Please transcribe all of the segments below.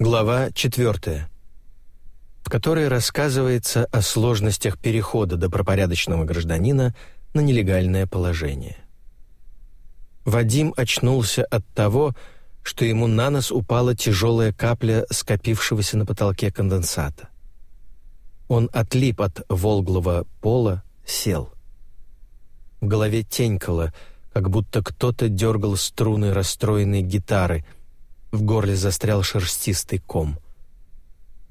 Глава 4, в которой рассказывается о сложностях перехода добропорядочного гражданина на нелегальное положение. Вадим очнулся от того, что ему на нос упала тяжелая капля скопившегося на потолке конденсата. Он отлип от волглого пола, сел. В голове тенькало, как будто кто-то дергал струны расстроенной гитары, в горле застрял шерстистый ком.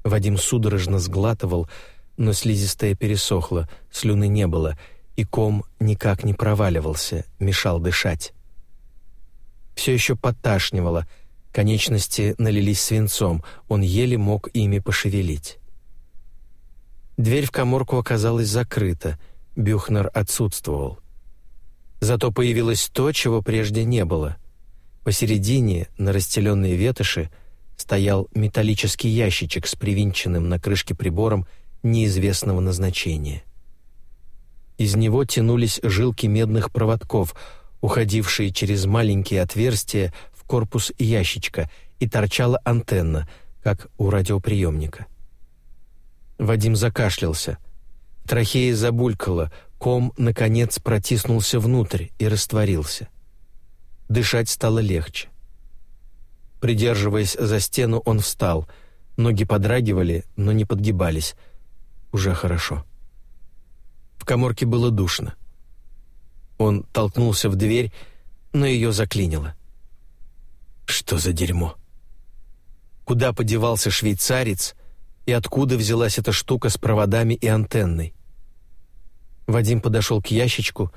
Вадим судорожно сглатывал, но слизистая пересохла, слюны не было, и ком никак не проваливался, мешал дышать все еще поташнивало, конечности налились свинцом, он еле мог ими пошевелить. Дверь в коморку оказалась закрыта, Бюхнер отсутствовал. Зато появилось то, чего прежде не было. Посередине, на расстеленные ветоши, стоял металлический ящичек с привинченным на крышке прибором неизвестного назначения. Из него тянулись жилки медных проводков — уходившие через маленькие отверстия в корпус ящичка, и торчала антенна, как у радиоприемника. Вадим закашлялся. Трахея забулькала, ком, наконец, протиснулся внутрь и растворился. Дышать стало легче. Придерживаясь за стену, он встал. Ноги подрагивали, но не подгибались. Уже хорошо. В коморке было душно. Он толкнулся в дверь, но ее заклинило. Что за дерьмо? Куда подевался швейцарец и откуда взялась эта штука с проводами и антенной? Вадим подошел к ящичку,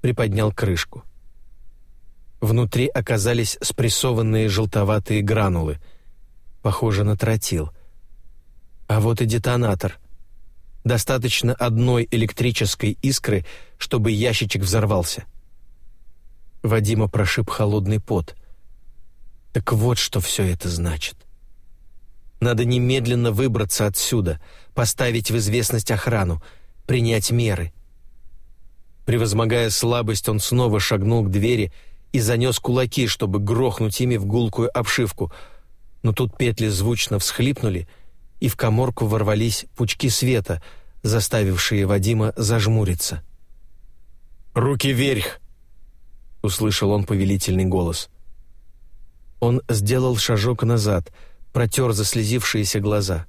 приподнял крышку. Внутри оказались спрессованные желтоватые гранулы, похоже на тротил. А вот и детонатор. Достаточно одной электрической искры, чтобы ящичек взорвался. Вадима прошиб холодный пот. Так вот, что все это значит. Надо немедленно выбраться отсюда, поставить в известность охрану, принять меры. Превозмогая слабость, он снова шагнул к двери и занес кулаки, чтобы грохнуть ими в гулкую обшивку, но тут петли звучно всхлипнули — и в коморку ворвались пучки света, заставившие Вадима зажмуриться. «Руки вверх!» — услышал он повелительный голос. Он сделал шажок назад, протер заслезившиеся глаза.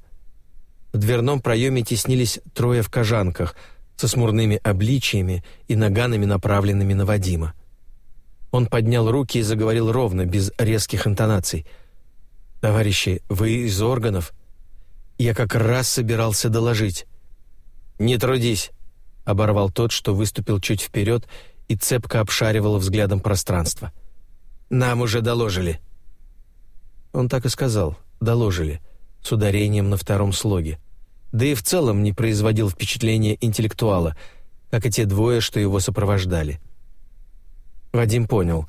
В дверном проеме теснились трое в кожанках со смурными обличиями и наганами, направленными на Вадима. Он поднял руки и заговорил ровно, без резких интонаций. «Товарищи, вы из органов?» Я как раз собирался доложить. «Не трудись», — оборвал тот, что выступил чуть вперед и цепко обшаривал взглядом пространство. «Нам уже доложили». Он так и сказал «доложили», с ударением на втором слоге. Да и в целом не производил впечатления интеллектуала, как и те двое, что его сопровождали. Вадим понял,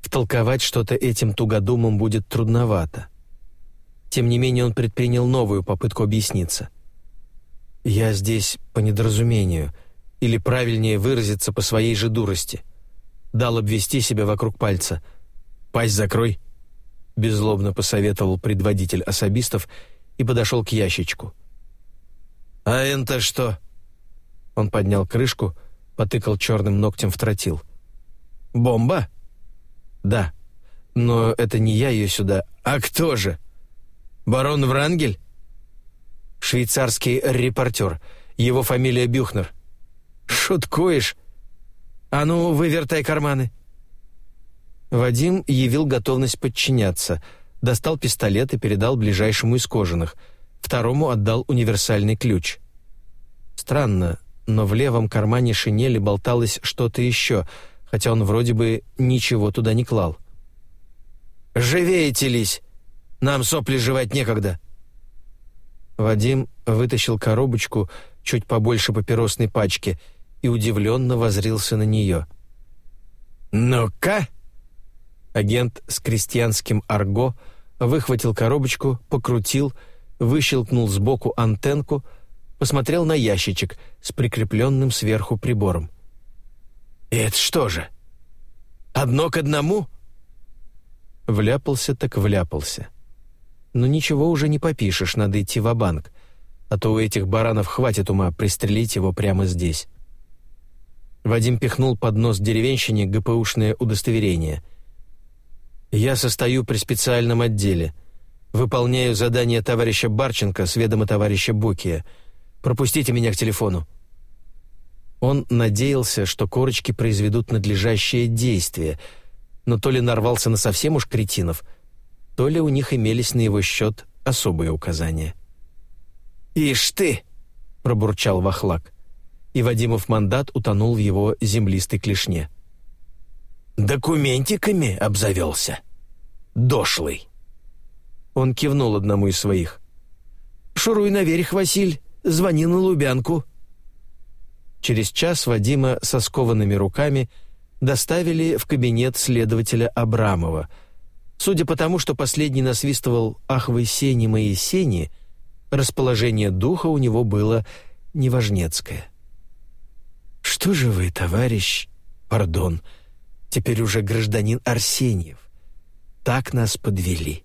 втолковать что-то этим тугодумам будет трудновато. Тем не менее он предпринял новую попытку объясниться. «Я здесь по недоразумению, или правильнее выразиться по своей же дурости. Дал обвести себя вокруг пальца. Пасть закрой», — беззлобно посоветовал предводитель особистов и подошел к ящичку. «А это что?» Он поднял крышку, потыкал черным ногтем в тротил. «Бомба?» «Да. Но это не я ее сюда. А кто же?» Барон Врангель? Швейцарский репортер. Его фамилия Бюхнер. Шуткуешь? А ну, вывертай карманы. Вадим явил готовность подчиняться, достал пистолет и передал ближайшему из кожаных, второму отдал универсальный ключ. Странно, но в левом кармане шинели болталось что-то еще, хотя он вроде бы ничего туда не клал. «Живее, Телись!» Нам сопли жевать некогда». Вадим вытащил коробочку чуть побольше папиросной пачки и удивленно возрился на нее. «Ну-ка!» Агент с крестьянским арго выхватил коробочку, покрутил, выщелкнул сбоку антенку, посмотрел на ящичек с прикрепленным сверху прибором. «Это что же? Одно к одному?» Вляпался так вляпался. Но ничего уже не попишешь, надо идти в банк а то у этих баранов хватит ума пристрелить его прямо здесь. Вадим пихнул под нос деревенщине ГПУшное удостоверение. «Я состою при специальном отделе. Выполняю задание товарища Барченко с ведома товарища Бокия. Пропустите меня к телефону». Он надеялся, что корочки произведут надлежащее действие, но то ли нарвался на совсем уж кретинов, то ли у них имелись на его счет особые указания. «Ишь ты!» — пробурчал Вахлак, и Вадимов мандат утонул в его землистой клешне. «Документиками обзавелся? Дошлый!» Он кивнул одному из своих. «Шуруй наверх, Василь, звони на Лубянку». Через час Вадима со скованными руками доставили в кабинет следователя Абрамова. Судя по тому, что последний насвистывал «Ах вы, сени мои сени», Расположение духа у него было неважнецкое. «Что же вы, товарищ, пардон, теперь уже гражданин Арсеньев, так нас подвели?»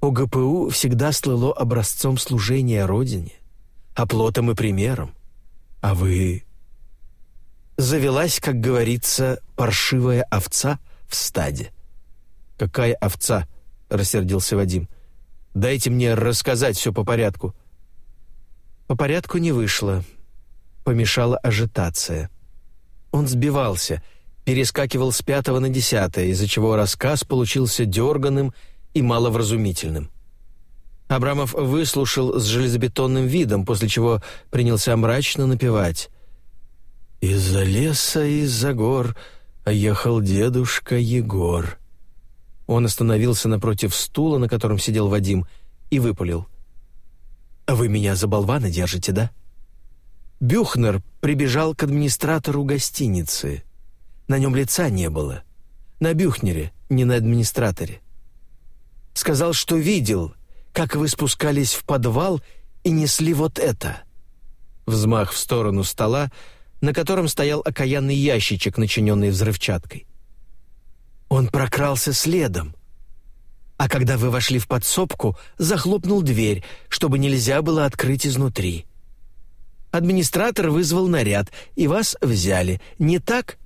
ОГПУ всегда слыло образцом служения Родине, оплотом и примером. А вы... Завелась, как говорится, паршивая овца в стаде. «Какая овца?» — рассердился Вадим. Дайте мне рассказать все по порядку». По порядку не вышло. Помешала ажитация. Он сбивался, перескакивал с пятого на десятое, из-за чего рассказ получился дерганым и маловразумительным. Абрамов выслушал с железобетонным видом, после чего принялся мрачно напевать. «Из-за леса, из-за гор ехал дедушка Егор». Он остановился напротив стула, на котором сидел Вадим, и выпалил. «Вы меня за болвана держите, да?» Бюхнер прибежал к администратору гостиницы. На нем лица не было. На Бюхнере, не на администраторе. Сказал, что видел, как вы спускались в подвал и несли вот это. Взмах в сторону стола, на котором стоял окаянный ящичек, начиненный взрывчаткой. Он прокрался следом. А когда вы вошли в подсобку, захлопнул дверь, чтобы нельзя было открыть изнутри. Администратор вызвал наряд, и вас взяли. Не так?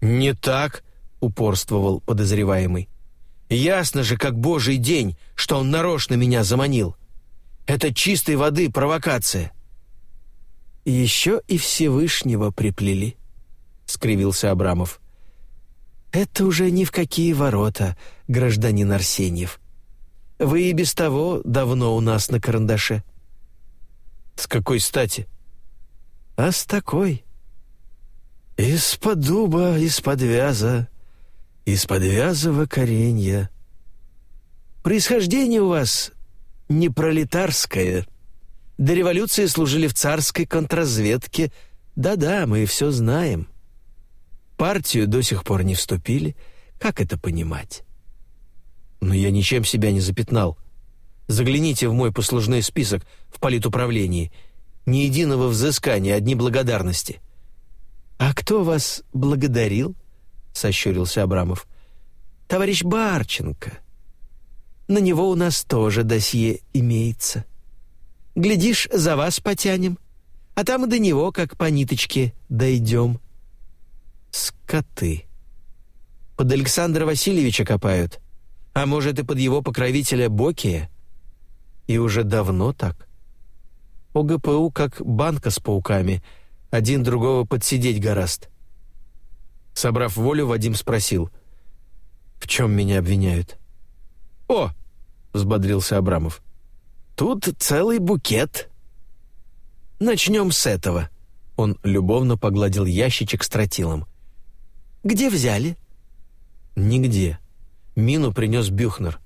Не так, упорствовал подозреваемый. Ясно же, как божий день, что он нарочно меня заманил. Это чистой воды провокация. Еще и Всевышнего приплели, скривился Абрамов. «Это уже ни в какие ворота, гражданин Арсеньев. Вы и без того давно у нас на карандаше». «С какой стати?» «А с такой». «Из-под дуба, из-под вяза, из-под вязового коренья. Происхождение у вас не пролетарское. До революции служили в царской контрразведке. Да-да, мы все знаем партию до сих пор не вступили. Как это понимать? Но я ничем себя не запятнал. Загляните в мой послужной список в политуправлении. Ни единого взыскания, одни благодарности. А кто вас благодарил? Сощурился Абрамов. Товарищ Барченко. На него у нас тоже досье имеется. Глядишь, за вас потянем, а там и до него, как по ниточке, дойдем. Скоты. Под Александра Васильевича копают. А может, и под его покровителя Бокия? И уже давно так. ОГПУ как банка с пауками. Один другого подсидеть гораст. Собрав волю, Вадим спросил. «В чем меня обвиняют?» «О!» — взбодрился Абрамов. «Тут целый букет. Начнем с этого». Он любовно погладил ящичек с тротилом. Где взяли?» «Нигде. Мину принес Бюхнер.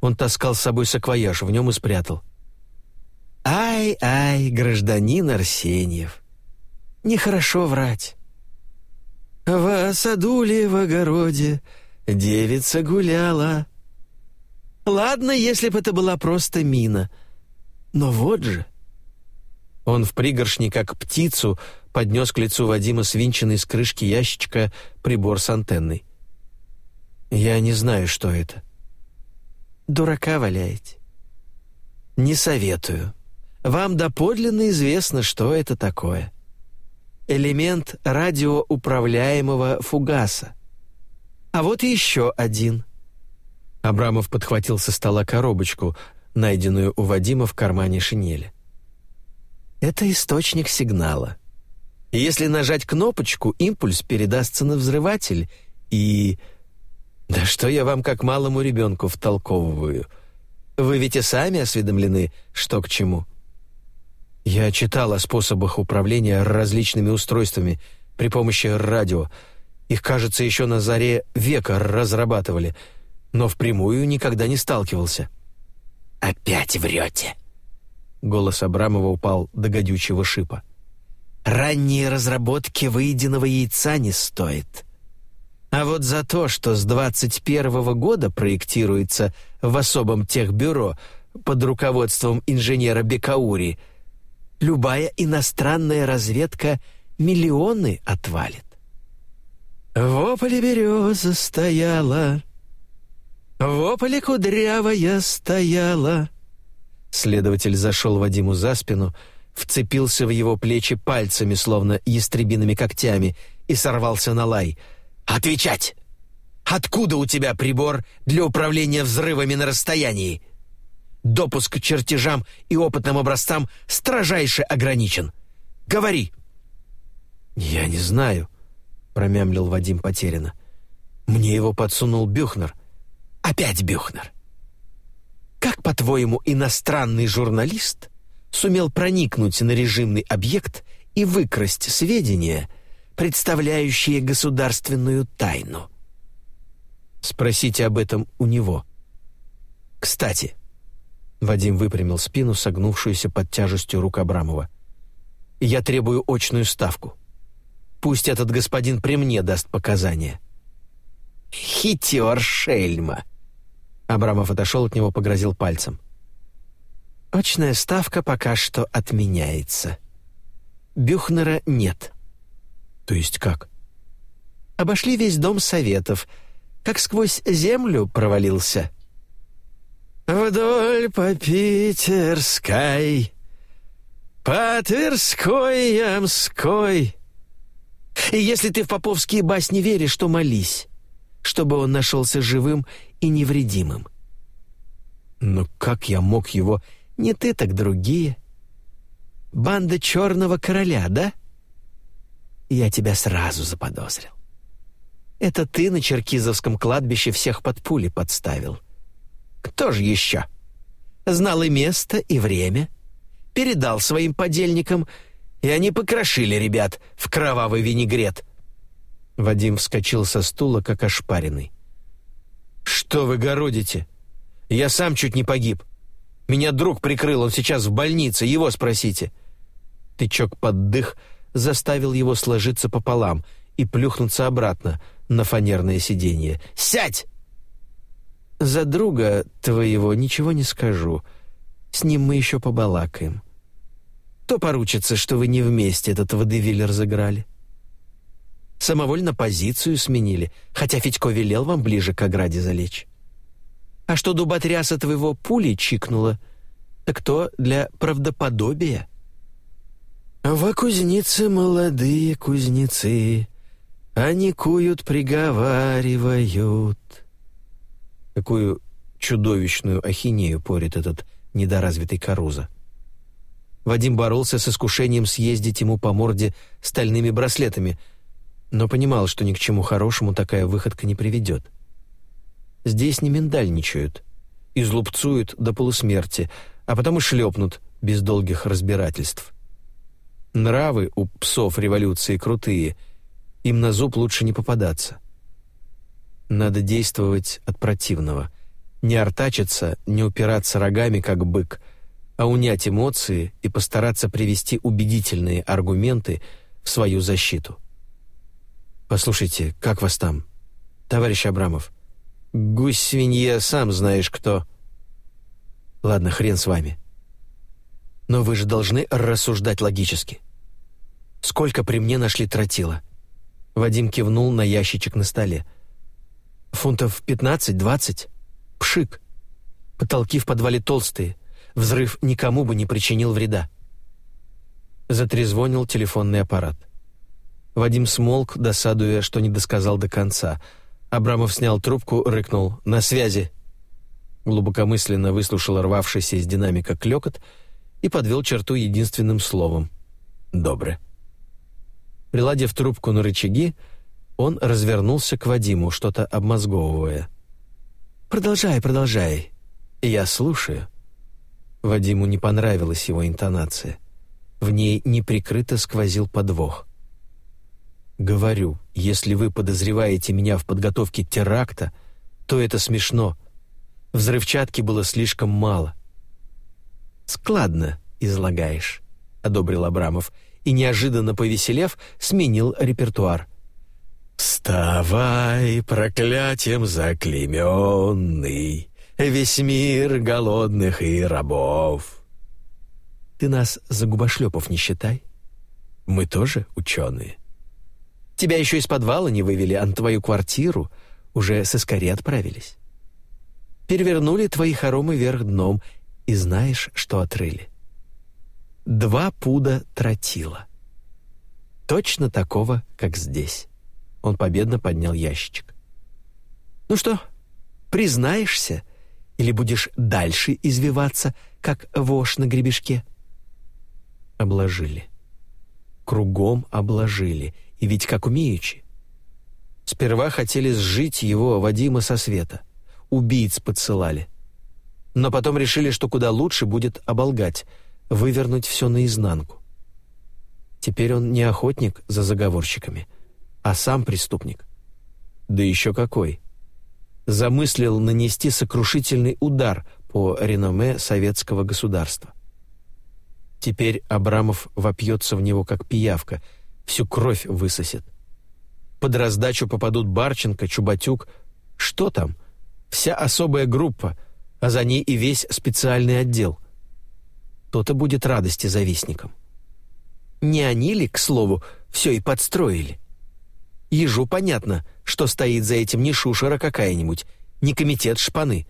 Он таскал с собой саквояж, в нем и спрятал». «Ай-ай, гражданин Арсеньев, нехорошо врать. В саду ли в огороде девица гуляла. Ладно, если бы это была просто мина. Но вот же...» Он в пригоршни, как птицу, поднес к лицу Вадима свинченный с крышки ящичка прибор с антенной. «Я не знаю, что это». дурака валяете. Не советую. Вам доподлинно известно, что это такое. Элемент радиоуправляемого фугаса. А вот еще один. Абрамов подхватил со стола коробочку, найденную у Вадима в кармане шинели. Это источник сигнала. Если нажать кнопочку, импульс передастся на взрыватель и... Да что я вам как малому ребенку втолковываю? Вы ведь и сами осведомлены, что к чему. Я читал о способах управления различными устройствами при помощи радио. Их, кажется, еще на заре века разрабатывали, но впрямую никогда не сталкивался. «Опять врете!» Голос Абрамова упал до гадючего шипа. «Ранние разработки выеденного яйца не стоит. А вот за то, что с 21 года проектируется в особом техбюро под руководством инженера Бекаури, любая иностранная разведка миллионы отвалит. В ополе береза стояла, в ополе кудрявая стояла. Следователь зашел Вадиму за спину, вцепился в его плечи пальцами, словно ястребиными когтями, и сорвался на лай. «Отвечать! Откуда у тебя прибор для управления взрывами на расстоянии? Допуск к чертежам и опытным образцам строжайше ограничен. Говори!» «Я не знаю», — промямлил Вадим потерянно. «Мне его подсунул Бюхнер». «Опять Бюхнер!» Как, по-твоему, иностранный журналист сумел проникнуть на режимный объект и выкрасть сведения, представляющие государственную тайну? Спросите об этом у него. Кстати, Вадим выпрямил спину, согнувшуюся под тяжестью рук Абрамова. Я требую очную ставку. Пусть этот господин при мне даст показания. Хитер шельма, Абрамов отошел от него, погрозил пальцем. «Очная ставка пока что отменяется. Бюхнера нет». «То есть как?» «Обошли весь дом советов, как сквозь землю провалился». «Вдоль по Питерской, по Тверской, Ямской. И если ты в поповские басни веришь, то молись, чтобы он нашелся живым и невредимым. Но как я мог его... Не ты, так другие. Банда Черного Короля, да? Я тебя сразу заподозрил. Это ты на Черкизовском кладбище всех под пули подставил. Кто же еще? Знал и место, и время. Передал своим подельникам, и они покрошили ребят в кровавый винегрет. Вадим вскочил со стула, как ошпаренный. «Что вы городите? Я сам чуть не погиб. Меня друг прикрыл, он сейчас в больнице, его спросите». Тычок под дых заставил его сложиться пополам и плюхнуться обратно на фанерное сиденье. «Сядь!» «За друга твоего ничего не скажу. С ним мы еще побалакаем. То поручится, что вы не вместе этот водевиль разыграли» самовольно позицию сменили, хотя Федько велел вам ближе к ограде залечь. А что дуботряса твоего пули чикнула, так то для правдоподобия. Во кузнице молодые кузнецы, они куют, приговаривают. Какую чудовищную ахинею порит этот недоразвитый Каруза. Вадим боролся с искушением съездить ему по морде стальными браслетами — но понимал, что ни к чему хорошему такая выходка не приведет. Здесь не миндальничают, излупцуют до полусмерти, а потом и шлепнут без долгих разбирательств. Нравы у псов революции крутые, им на зуб лучше не попадаться. Надо действовать от противного, не артачиться, не упираться рогами, как бык, а унять эмоции и постараться привести убедительные аргументы в свою защиту. «Послушайте, как вас там, товарищ Абрамов? Гусь-свинья, сам знаешь кто». «Ладно, хрен с вами. Но вы же должны рассуждать логически. Сколько при мне нашли тротила?» Вадим кивнул на ящичек на столе. «Фунтов пятнадцать-двадцать? Пшик. Потолки в подвале толстые. Взрыв никому бы не причинил вреда. Затрезвонил телефонный аппарат. Вадим смолк, досадуя, что не досказал до конца. Абрамов снял трубку, рыкнул «На связи!» Глубокомысленно выслушал рвавшийся из динамика клёкот и подвел черту единственным словом «Добре». Приладив трубку на рычаги, он развернулся к Вадиму, что-то обмозговывая. «Продолжай, продолжай. Я слушаю». Вадиму не понравилась его интонация. В ней неприкрыто сквозил подвох. «Говорю, если вы подозреваете меня в подготовке теракта, то это смешно. Взрывчатки было слишком мало». «Складно излагаешь», — одобрил Абрамов, и, неожиданно повеселев, сменил репертуар — «Вставай, проклятием заклейменный, весь мир голодных и рабов!» «Ты нас за губошлепов не считай. Мы тоже ученые. Тебя еще из подвала не вывели, а на твою квартиру уже с искари отправились. Перевернули твои хоромы вверх дном, и знаешь, что отрыли? Два пуда тротила. Точно такого, как здесь». Он победно поднял ящичек. «Ну что, признаешься или будешь дальше извиваться, как вошь на гребешке?» Обложили. Кругом обложили, и ведь как умеючи. Сперва хотели сжить его, Вадима, со света. Убийц подсылали. Но потом решили, что куда лучше будет оболгать, вывернуть все наизнанку. Теперь он не охотник за заговорщиками — а сам преступник. Да еще какой. Замыслил нанести сокрушительный удар по реноме советского государства. Теперь Абрамов вопьется в него как пиявка, всю кровь высосет. Под раздачу попадут Барченко, Чубатюк. Что там? Вся особая группа, а за ней и весь специальный отдел. То-то будет радости завистникам. Не они ли, к слову, все и подстроили? Ежу понятно, что стоит за этим не шушера какая-нибудь, не комитет шпаны,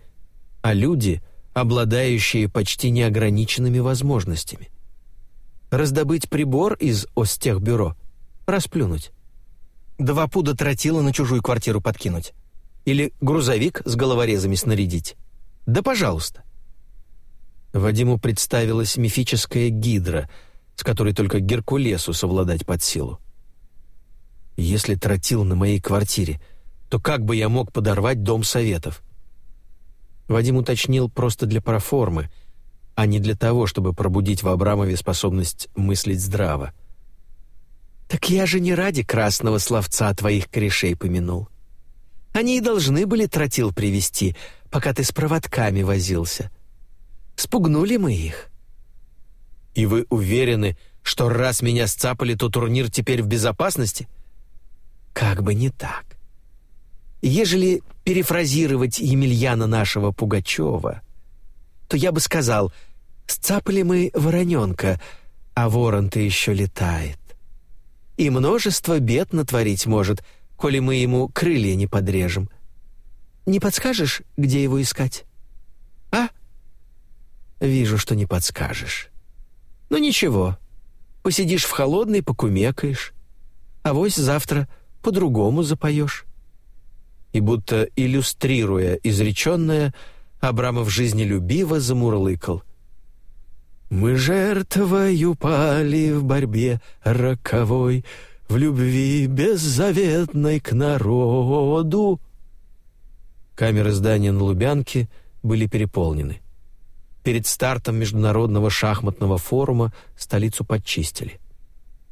а люди, обладающие почти неограниченными возможностями. Раздобыть прибор из Остехбюро, расплюнуть. Два пуда тротила на чужую квартиру подкинуть. Или грузовик с головорезами снарядить. Да пожалуйста. Вадиму представилась мифическая гидра, с которой только Геркулесу совладать под силу. Если тротил на моей квартире, то как бы я мог подорвать дом советов? Вадим уточнил просто для проформы, а не для того, чтобы пробудить в Абрамове способность мыслить здраво. «Так я же не ради красного словца твоих корешей помянул. Они и должны были тротил привести, пока ты с проводками возился. Спугнули мы их». «И вы уверены, что раз меня сцапали, то турнир теперь в безопасности?» Как бы не так. Ежели перефразировать Емельяна нашего Пугачева, то я бы сказал, сцапали мы вороненка, а ворон-то еще летает. И множество бед натворить может, коли мы ему крылья не подрежем. Не подскажешь, где его искать? А? Вижу, что не подскажешь. Ну ничего, посидишь в холодной, покумекаешь. а Авось завтра по-другому запоешь». И будто иллюстрируя изреченное, Абрамов жизнелюбиво замурлыкал. «Мы жертвою пали в борьбе роковой, В любви беззаветной к народу». Камеры здания на Лубянке были переполнены. Перед стартом Международного шахматного форума столицу подчистили.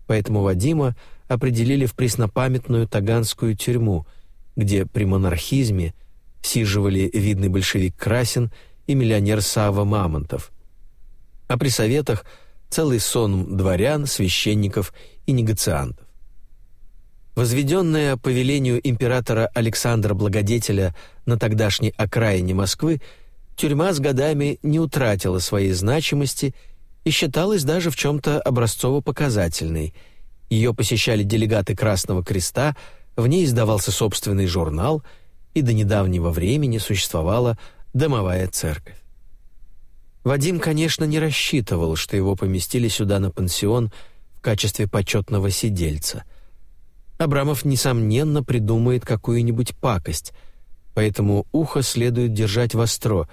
Поэтому Вадима определили в преснопамятную Таганскую тюрьму, где при монархизме сиживали видный большевик Красин и миллионер Сава Мамонтов. А при советах целый сон дворян, священников и негациантов. Возведенная по велению императора Александра Благодетеля на тогдашней окраине Москвы, тюрьма с годами не утратила своей значимости и считалась даже в чем-то образцово-показательной – ее посещали делегаты Красного Креста, в ней издавался собственный журнал, и до недавнего времени существовала домовая церковь. Вадим, конечно, не рассчитывал, что его поместили сюда на пансион в качестве почетного сидельца. Абрамов, несомненно, придумает какую-нибудь пакость, поэтому ухо следует держать востро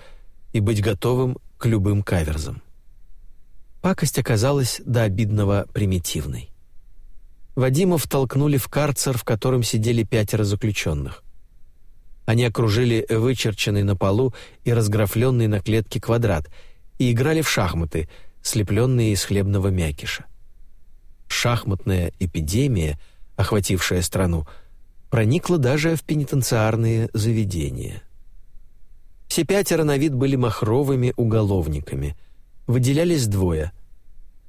и быть готовым к любым каверзам. Пакость оказалась до обидного примитивной. Вадима втолкнули в карцер, в котором сидели пятеро заключенных. Они окружили вычерченный на полу и разграфленный на клетке квадрат и играли в шахматы, слепленные из хлебного мякиша. Шахматная эпидемия, охватившая страну, проникла даже в пенитенциарные заведения. Все пятеро на вид были махровыми уголовниками. Выделялись двое.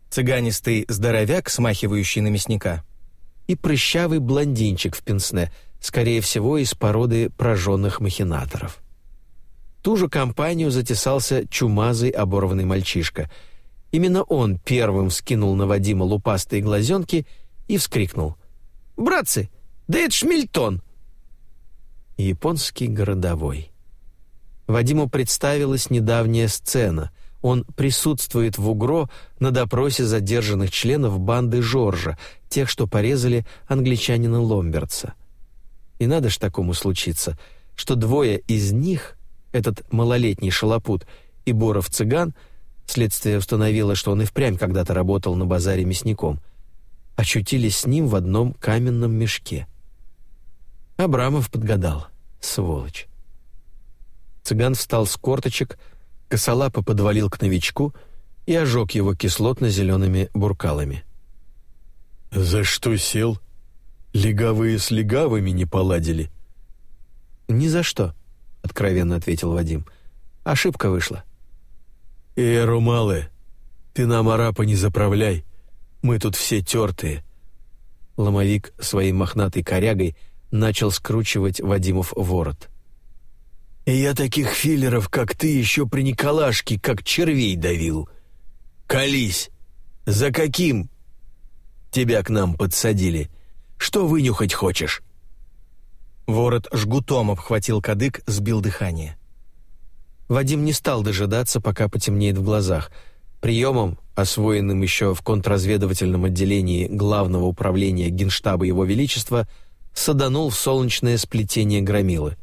Цыганистый здоровяк, смахивающий на мясника, и прыщавый блондинчик в пенсне — скорее всего, из породы прожженных махинаторов. Ту же компанию затесался чумазый оборванный мальчишка. Именно он первым вскинул на Вадима лупастые глазенки и вскрикнул. «Братцы, да это Шмильтон!» Японский городовой. Вадиму представилась недавняя сцена. Он присутствует в УГРО на допросе задержанных членов банды Жоржа, тех, что порезали англичанина Ломбертса. И надо ж такому случиться, что двое из них, этот малолетний шалопут и Боров-цыган, следствие установило, что он и впрямь когда-то работал на базаре мясником, очутились с ним в одном каменном мешке. Абрамов подгадал. Сволочь. Цыган встал с корточек, косолапо подвалил к новичку и ожег его кислотно-зелеными буркалами. «За что сел?» Легавые с легавыми не поладили. Ни за что, откровенно ответил Вадим. Ошибка вышла. Э, Румалы, ты нам арапа не заправляй. Мы тут все тертые. Ломовик своей мохнатой корягой начал скручивать Вадимов ворот. «Я таких филлеров, как ты, еще при Николашке, как червей давил. Колись! За каким тебя к нам подсадили?» Что вынюхать хочешь?» Ворот жгутом обхватил кадык, сбил дыхание. Вадим не стал дожидаться, пока потемнеет в глазах. Приемом, освоенным еще в контрразведывательном отделении Главного управления Генштаба Его Величества, саданул в солнечное сплетение громилы.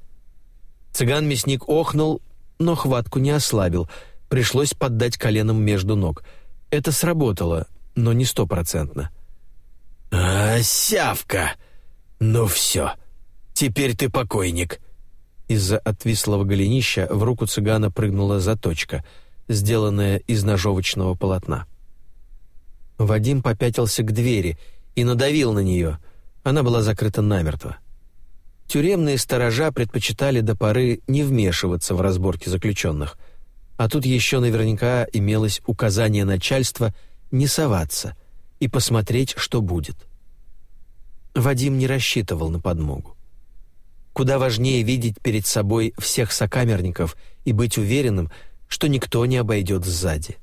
Цыган-мясник охнул, но хватку не ослабил, пришлось поддать коленом между ног. Это сработало, но не стопроцентно. — «А, сявка! Ну все, теперь ты покойник!» Из-за отвислого голенища в руку цыгана прыгнула заточка, сделанная из ножовочного полотна. Вадим попятился к двери и надавил на нее. Она была закрыта намертво. Тюремные сторожа предпочитали до поры не вмешиваться в разборки заключенных, а тут еще наверняка имелось указание начальства не соваться — и посмотреть, что будет. Вадим не рассчитывал на подмогу. Куда важнее видеть перед собой всех сокамерников и быть уверенным, что никто не обойдет сзади.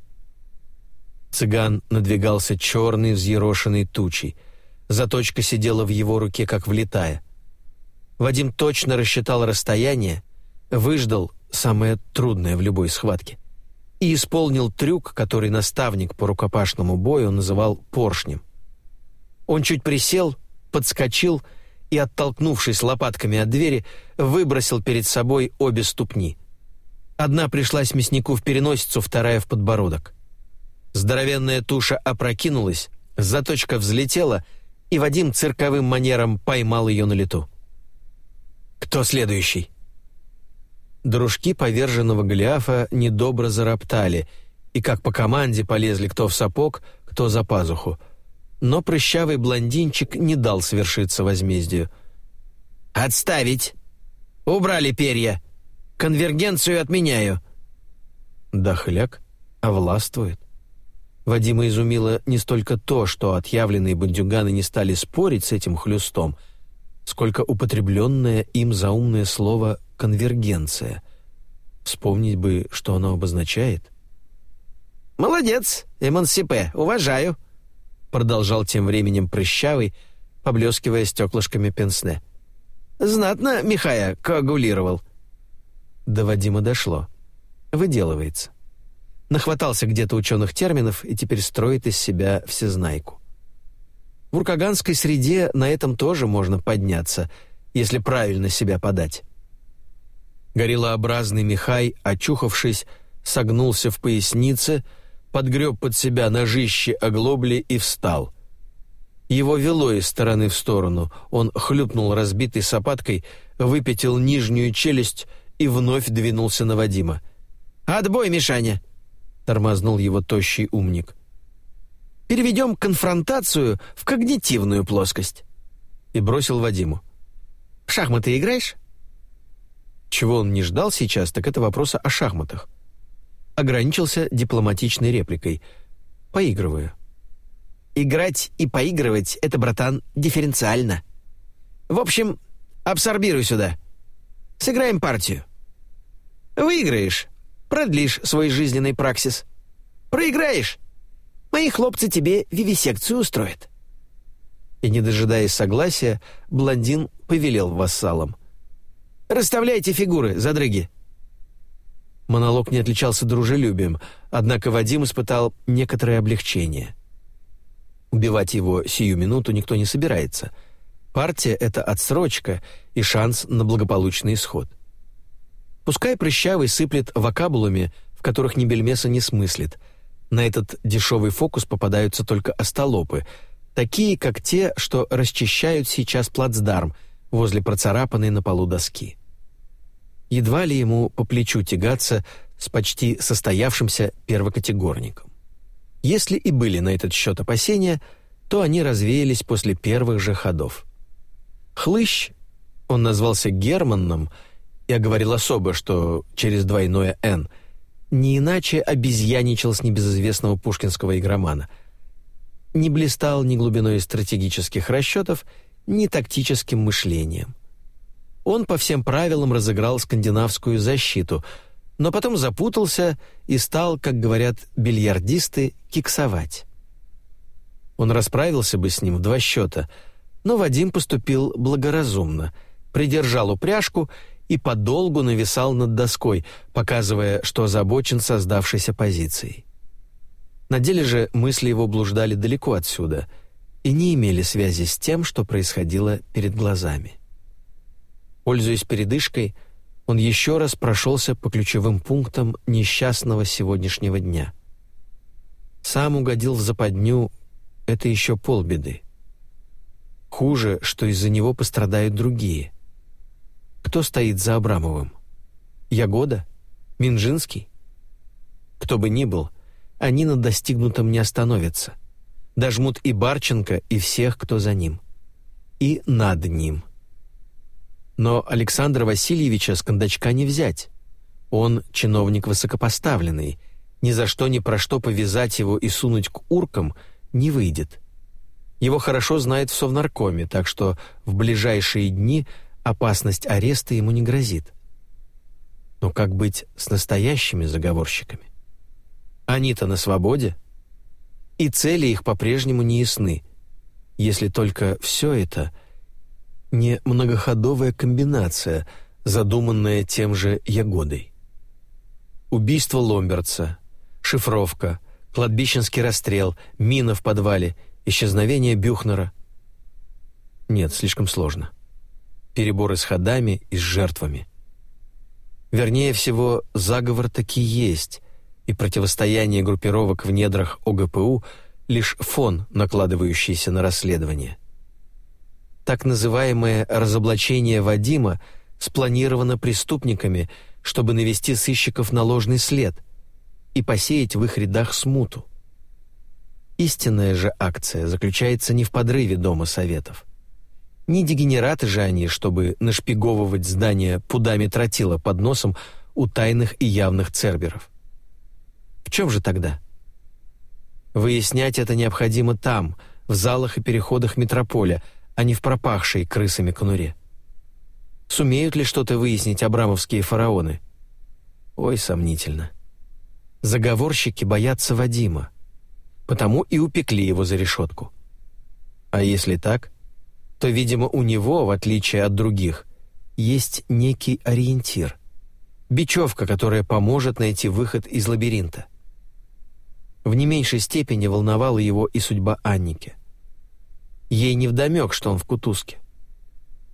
Цыган надвигался черной взъерошенной тучей. Заточка сидела в его руке, как влетая. Вадим точно рассчитал расстояние, выждал самое трудное в любой схватке — и исполнил трюк, который наставник по рукопашному бою называл поршнем. Он чуть присел, подскочил и, оттолкнувшись лопатками от двери, выбросил перед собой обе ступни. Одна пришлась мяснику в переносицу, вторая в подбородок. Здоровенная туша опрокинулась, заточка взлетела, и Вадим цирковым манером поймал ее на лету. «Кто следующий?» Дружки поверженного Голиафа недобро зароптали и как по команде полезли кто в сапог, кто за пазуху. Но прыщавый блондинчик не дал свершиться возмездию. «Отставить! Убрали перья! Конвергенцию отменяю!» Дохляк овластвует. Вадима изумило не столько то, что отъявленные бандюганы не стали спорить с этим хлюстом, сколько употребленное им заумное слово конвергенция. Вспомнить бы, что оно обозначает. «Молодец, Эмансипе, уважаю», — продолжал тем временем прыщавый, поблескивая стеклышками пенсне. «Знатно Михая коагулировал». До Вадима дошло. Выделывается. Нахватался где-то ученых терминов и теперь строит из себя всезнайку. В уркаганской среде на этом тоже можно подняться, если правильно себя подать. Гориллообразный Михай, очухавшись, согнулся в пояснице, подгреб под себя ножище оглобли и встал. Его вело из стороны в сторону, он хлюпнул разбитой сапаткой, выпятил нижнюю челюсть и вновь двинулся на Вадима. «Отбой, Мишаня!» — тормознул его тощий умник. «Переведем конфронтацию в когнитивную плоскость». И бросил Вадиму. «В шахматы играешь?» Чего он не ждал сейчас, так это вопроса о шахматах. Ограничился дипломатичной репликой. «Поигрываю». «Играть и поигрывать — это, братан, дифференциально. В общем, абсорбируй сюда. Сыграем партию. Выиграешь, продлишь свой жизненный праксис. Проиграешь, мои хлопцы тебе вивисекцию устроят». И, не дожидаясь согласия, блондин повелел вассалам. Расставляйте фигуры, задрыги!» Монолог не отличался дружелюбием, однако Вадим испытал некоторое облегчение. Убивать его сию минуту никто не собирается. Партия — это отсрочка и шанс на благополучный исход. Пускай Прыщавый сыплет вокабулами, в которых ни бельмеса не смыслит. На этот дешевый фокус попадаются только остолопы, такие, как те, что расчищают сейчас плацдарм возле процарапанной на полу доски едва ли ему по плечу тягаться с почти состоявшимся первокатегорником. Если и были на этот счет опасения, то они развеялись после первых же ходов. Хлыщ, он назвался Германном, я говорил особо, что через двойное «Н», не иначе обезьяничал с небезызвестного пушкинского игромана. Не блистал ни глубиной стратегических расчетов, ни тактическим мышлением. Он по всем правилам разыграл скандинавскую защиту, но потом запутался и стал, как говорят бильярдисты, киксовать. Он расправился бы с ним в два счета, но Вадим поступил благоразумно, придержал упряжку и подолгу нависал над доской, показывая, что озабочен создавшейся позицией. На деле же мысли его блуждали далеко отсюда и не имели связи с тем, что происходило перед глазами. Пользуясь передышкой, он еще раз прошелся по ключевым пунктам несчастного сегодняшнего дня. Сам угодил в западню — это еще полбеды. Хуже, что из-за него пострадают другие. Кто стоит за Абрамовым? Ягода? Минжинский? Кто бы ни был, они на достигнутом не остановятся. Дожмут и Барченко, и всех, кто за ним. И над ним. Но Александра Васильевича с кондачка не взять. Он чиновник высокопоставленный, ни за что ни про что повязать его и сунуть к уркам не выйдет. Его хорошо знает в Совнаркоме, так что в ближайшие дни опасность ареста ему не грозит. Но как быть с настоящими заговорщиками? Они-то на свободе, и цели их по-прежнему не ясны, если только все это — не многоходовая комбинация, задуманная тем же Ягодой. Убийство Ломберца, шифровка, кладбищенский расстрел, мина в подвале, исчезновение Бюхнера. Нет, слишком сложно. Переборы с ходами и с жертвами. Вернее всего, заговор таки есть, и противостояние группировок в недрах ОГПУ — лишь фон, накладывающийся на расследование — так называемое разоблачение Вадима спланировано преступниками, чтобы навести сыщиков на ложный след и посеять в их рядах смуту. Истинная же акция заключается не в подрыве Дома Советов. Не дегенераты же они, чтобы нашпиговывать здание пудами тротила под носом у тайных и явных церберов. В чем же тогда? Выяснять это необходимо там, в залах и переходах метрополя – а не в пропахшей крысами конуре. Сумеют ли что-то выяснить абрамовские фараоны? Ой, сомнительно. Заговорщики боятся Вадима, потому и упекли его за решетку. А если так, то, видимо, у него, в отличие от других, есть некий ориентир, бечевка, которая поможет найти выход из лабиринта. В не меньшей степени волновала его и судьба Анники. Ей невдомек, что он в кутузке.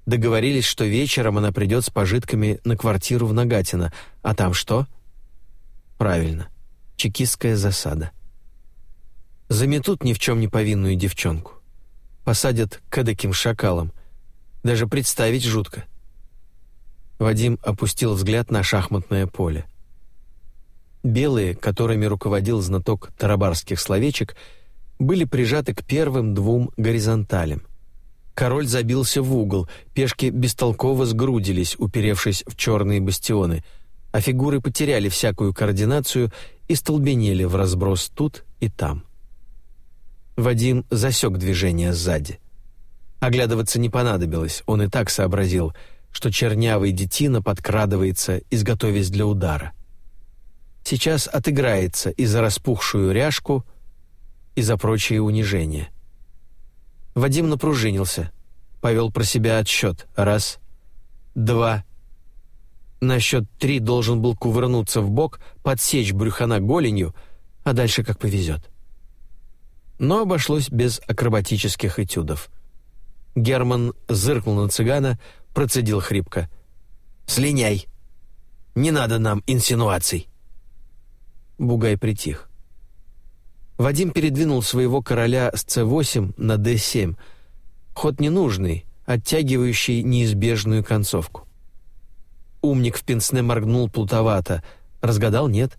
Договорились, что вечером она придет с пожитками на квартиру в Нагатино. А там что? Правильно, чекистская засада. Заметут ни в чем не повинную девчонку. Посадят к эдаким шакалам. Даже представить жутко. Вадим опустил взгляд на шахматное поле. Белые, которыми руководил знаток тарабарских словечек, были прижаты к первым двум горизонталям. Король забился в угол, пешки бестолково сгрудились, уперевшись в черные бастионы, а фигуры потеряли всякую координацию и столбенели в разброс тут и там. Вадим засек движение сзади. Оглядываться не понадобилось, он и так сообразил — что чернявый детина подкрадывается, изготовясь для удара. Сейчас отыграется и за распухшую ряжку, и за прочие унижения. Вадим напружинился, повел про себя отсчет. Раз, два. На счет три должен был кувырнуться в бок, подсечь брюхана голенью, а дальше как повезет. Но обошлось без акробатических этюдов. Герман зыркнул на цыгана, процедил хрипко. «Слиняй! Не надо нам инсинуаций!» Бугай притих. Вадим передвинул своего короля с c8 на d7. Ход ненужный, оттягивающий неизбежную концовку. Умник в пенсне моргнул плутовато. Разгадал нет.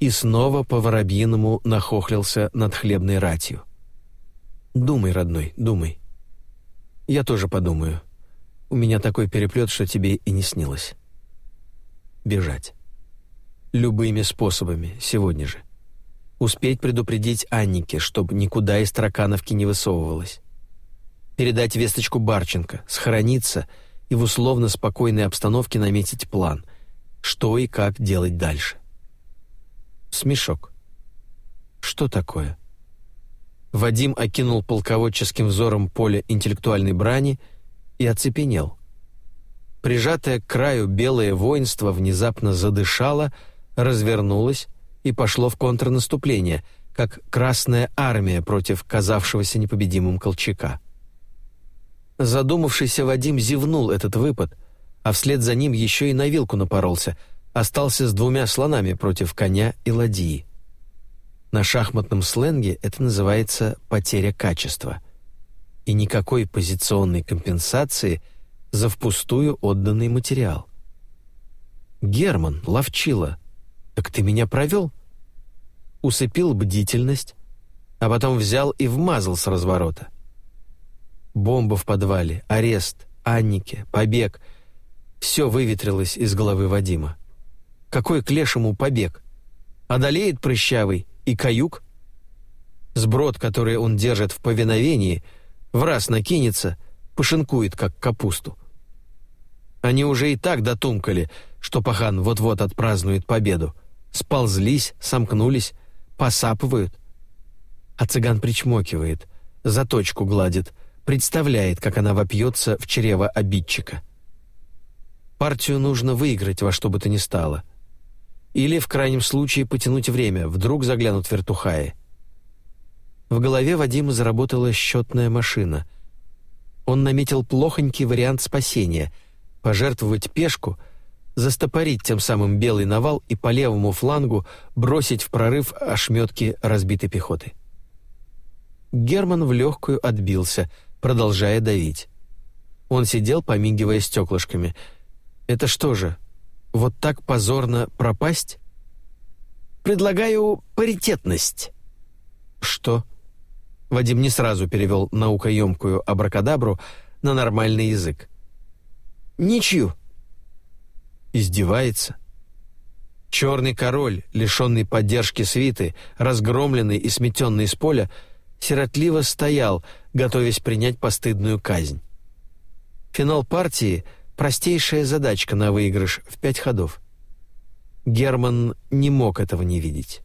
И снова по-воробьиному нахохлился над хлебной ратью. «Думай, родной, думай. Я тоже подумаю. У меня такой переплет, что тебе и не снилось. Бежать. Любыми способами, сегодня же. Успеть предупредить Аннике, чтобы никуда из Таракановки не высовывалась. Передать весточку Барченко, схорониться и в условно спокойной обстановке наметить план, что и как делать дальше. Смешок. Что такое? Вадим окинул полководческим взором поле интеллектуальной брани — и оцепенел. Прижатое к краю белое воинство внезапно задышало, развернулось и пошло в контрнаступление, как Красная Армия против казавшегося непобедимым Колчака. Задумавшийся Вадим зевнул этот выпад, а вслед за ним еще и на вилку напоролся, остался с двумя слонами против коня и ладьи. На шахматном сленге это называется «потеря качества» и никакой позиционной компенсации за впустую отданный материал. «Герман, ловчила, так ты меня провел?» Усыпил бдительность, а потом взял и вмазал с разворота. Бомба в подвале, арест, Аннике, побег — все выветрилось из головы Вадима. Какой к лешему побег? Одолеет прыщавый и каюк? Сброд, который он держит в повиновении — в раз накинется, пошинкует, как капусту. Они уже и так дотумкали, что пахан вот-вот отпразднует победу. Сползлись, сомкнулись, посапывают. А цыган причмокивает, заточку гладит, представляет, как она вопьется в чрево обидчика. Партию нужно выиграть во что бы то ни стало. Или, в крайнем случае, потянуть время, вдруг заглянут вертухаи. В голове Вадима заработала счетная машина. Он наметил плохонький вариант спасения — пожертвовать пешку, застопорить тем самым белый навал и по левому флангу бросить в прорыв ошметки разбитой пехоты. Герман в легкую отбился, продолжая давить. Он сидел, помигивая стеклышками. «Это что же, вот так позорно пропасть?» «Предлагаю паритетность». «Что?» Вадим не сразу перевел наукоемкую абракадабру на нормальный язык. «Ничью». Издевается. Черный король, лишенный поддержки свиты, разгромленный и сметенный с поля, сиротливо стоял, готовясь принять постыдную казнь. Финал партии — простейшая задачка на выигрыш в пять ходов. Герман не мог этого не видеть.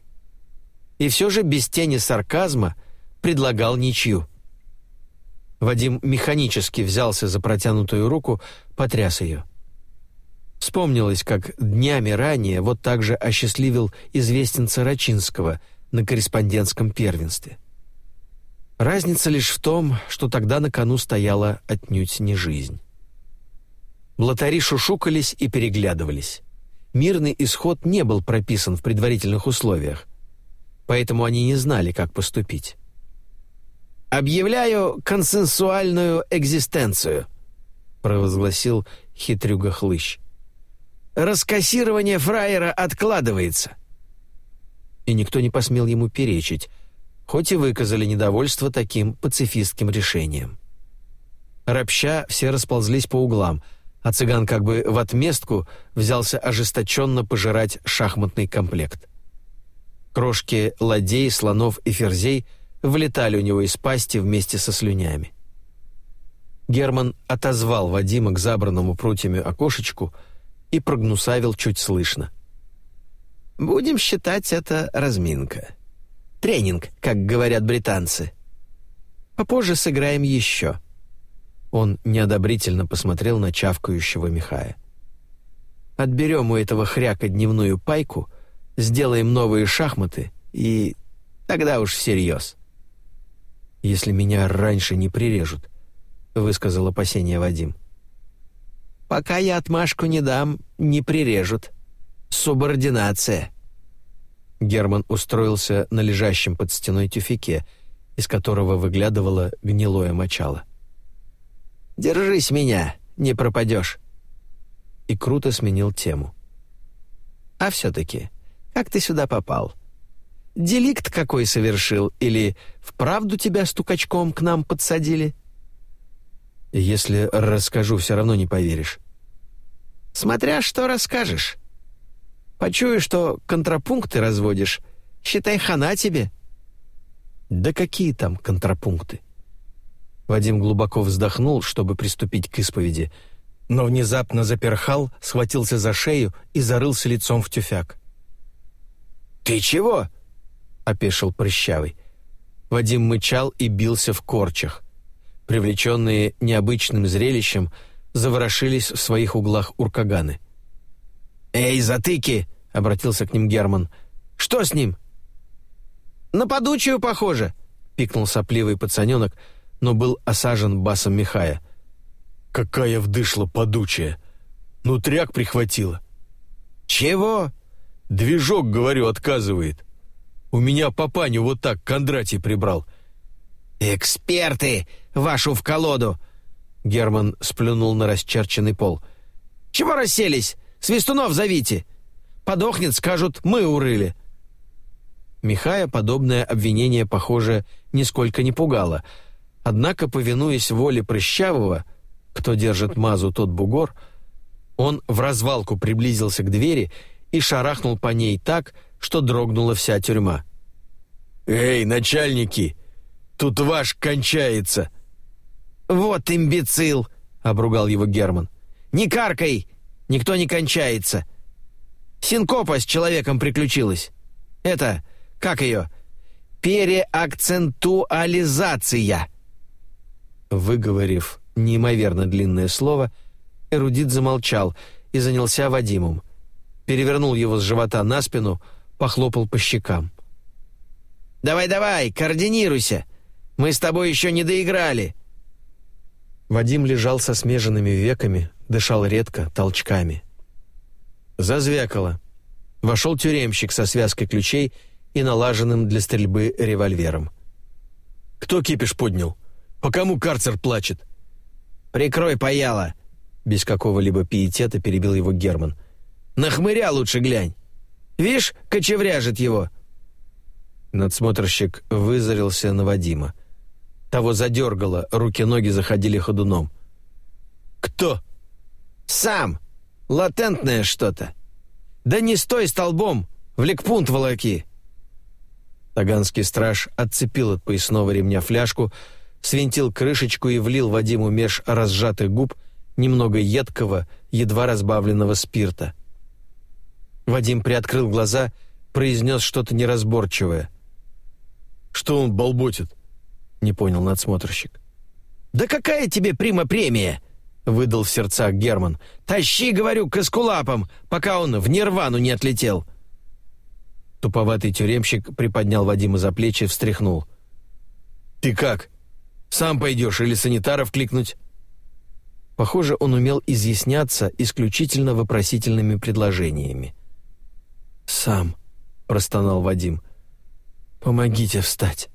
И все же без тени сарказма — предлагал ничью. Вадим механически взялся за протянутую руку, потряс ее. Вспомнилось, как днями ранее вот так же осчастливил известен Рачинского, на корреспондентском первенстве. Разница лишь в том, что тогда на кону стояла отнюдь не жизнь. Блатари шушукались и переглядывались. Мирный исход не был прописан в предварительных условиях, поэтому они не знали, как поступить. «Объявляю консенсуальную экзистенцию», — провозгласил хитрюга Хлыщ. «Раскассирование фраера откладывается». И никто не посмел ему перечить, хоть и выказали недовольство таким пацифистским решением. Ропща все расползлись по углам, а цыган как бы в отместку взялся ожесточенно пожирать шахматный комплект. Крошки ладей, слонов и ферзей — вылетали у него из пасти вместе со слюнями. Герман отозвал Вадима к забранному прутьями окошечку и прогнусавил чуть слышно. «Будем считать это разминка. Тренинг, как говорят британцы. Попозже сыграем еще». Он неодобрительно посмотрел на чавкающего Михая. «Отберем у этого хряка дневную пайку, сделаем новые шахматы и тогда уж всерьез» если меня раньше не прирежут», — высказал опасение Вадим. «Пока я отмашку не дам, не прирежут. Субординация». Герман устроился на лежащем под стеной тюфике, из которого выглядывало гнилое мочало. «Держись меня, не пропадешь». И круто сменил тему. «А все-таки, как ты сюда попал? Деликт какой совершил или вправду тебя стукачком к нам подсадили?» «Если расскажу, все равно не поверишь». «Смотря что расскажешь. Почую, что контрапункты разводишь. Считай, хана тебе». «Да какие там контрапункты?» Вадим глубоко вздохнул, чтобы приступить к исповеди, но внезапно заперхал, схватился за шею и зарылся лицом в тюфяк. «Ты чего?» — опешил прыщавый. Вадим мычал и бился в корчах. Привлеченные необычным зрелищем, заворошились в своих углах уркаганы. «Эй, затыки!» — обратился к ним Герман. «Что с ним?» «На подучию похоже!» — пикнул сопливый пацаненок, но был осажен басом Михая. «Какая вдышла подучая! Нутряк прихватила!» «Чего?» «Движок, говорю, отказывает!» У меня папаню вот так Кондратий прибрал». «Эксперты! Вашу в колоду!» Герман сплюнул на расчерченный пол. «Чего расселись? Свистунов зовите! Подохнет, скажут, мы урыли!» Михая подобное обвинение, похоже, нисколько не пугало. Однако, повинуясь воле Прыщавого, кто держит мазу, тот бугор, он в развалку приблизился к двери и шарахнул по ней так, что дрогнула вся тюрьма. «Эй, начальники, тут ваш кончается!» «Вот имбецил!» — обругал его Герман. «Не каркай! Никто не кончается! Синкопа с человеком приключилась! Это, как ее? Переакцентуализация!» Выговорив неимоверно длинное слово, эрудит замолчал и занялся Вадимом. Перевернул его с живота на спину — похлопал по щекам. «Давай-давай, координируйся! Мы с тобой еще не доиграли!» Вадим лежал со смеженными веками, дышал редко, толчками. Зазвякало. Вошел тюремщик со связкой ключей и налаженным для стрельбы револьвером. «Кто кипиш поднял? По кому карцер плачет?» «Прикрой паяло!» Без какого-либо пиетета перебил его Герман. «На хмыря лучше глянь!» Вишь, кочевряжет его!» Надсмотрщик вызарился на Вадима. Того задергало, руки-ноги заходили ходуном. «Кто?» «Сам! Латентное что-то! Да не стой столбом! В лекпунт волоки!» Таганский страж отцепил от поясного ремня фляжку, свинтил крышечку и влил Вадиму меж разжатых губ немного едкого, едва разбавленного спирта. Вадим приоткрыл глаза, произнес что-то неразборчивое. «Что он болботит?» — не понял надсмотрщик. «Да какая тебе прима-премия?» — выдал в сердцах Герман. «Тащи, говорю, к эскулапам, пока он в нирвану не отлетел». Туповатый тюремщик приподнял Вадима за плечи и встряхнул. «Ты как? Сам пойдешь или санитаров кликнуть?» Похоже, он умел изъясняться исключительно вопросительными предложениями. «Сам», — простонал Вадим. «Помогите встать».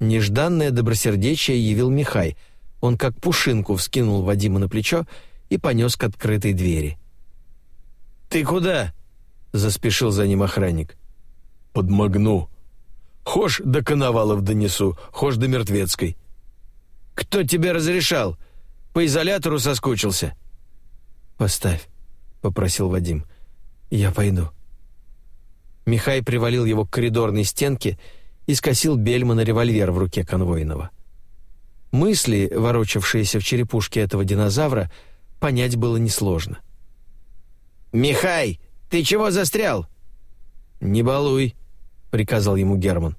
Нежданное добросердечие явил Михай. Он как пушинку вскинул Вадима на плечо и понес к открытой двери. «Ты куда?» — заспешил за ним охранник. «Подмогну. Хошь до Коновалов донесу, хошь до Мертвецкой». «Кто тебе разрешал? По изолятору соскучился?» «Поставь», — попросил Вадим. «Я пойду». Михай привалил его к коридорной стенке и скосил бельма на револьвер в руке конвойного. Мысли, ворочавшиеся в черепушке этого динозавра, понять было несложно. «Михай, ты чего застрял?» «Не балуй», — приказал ему Герман.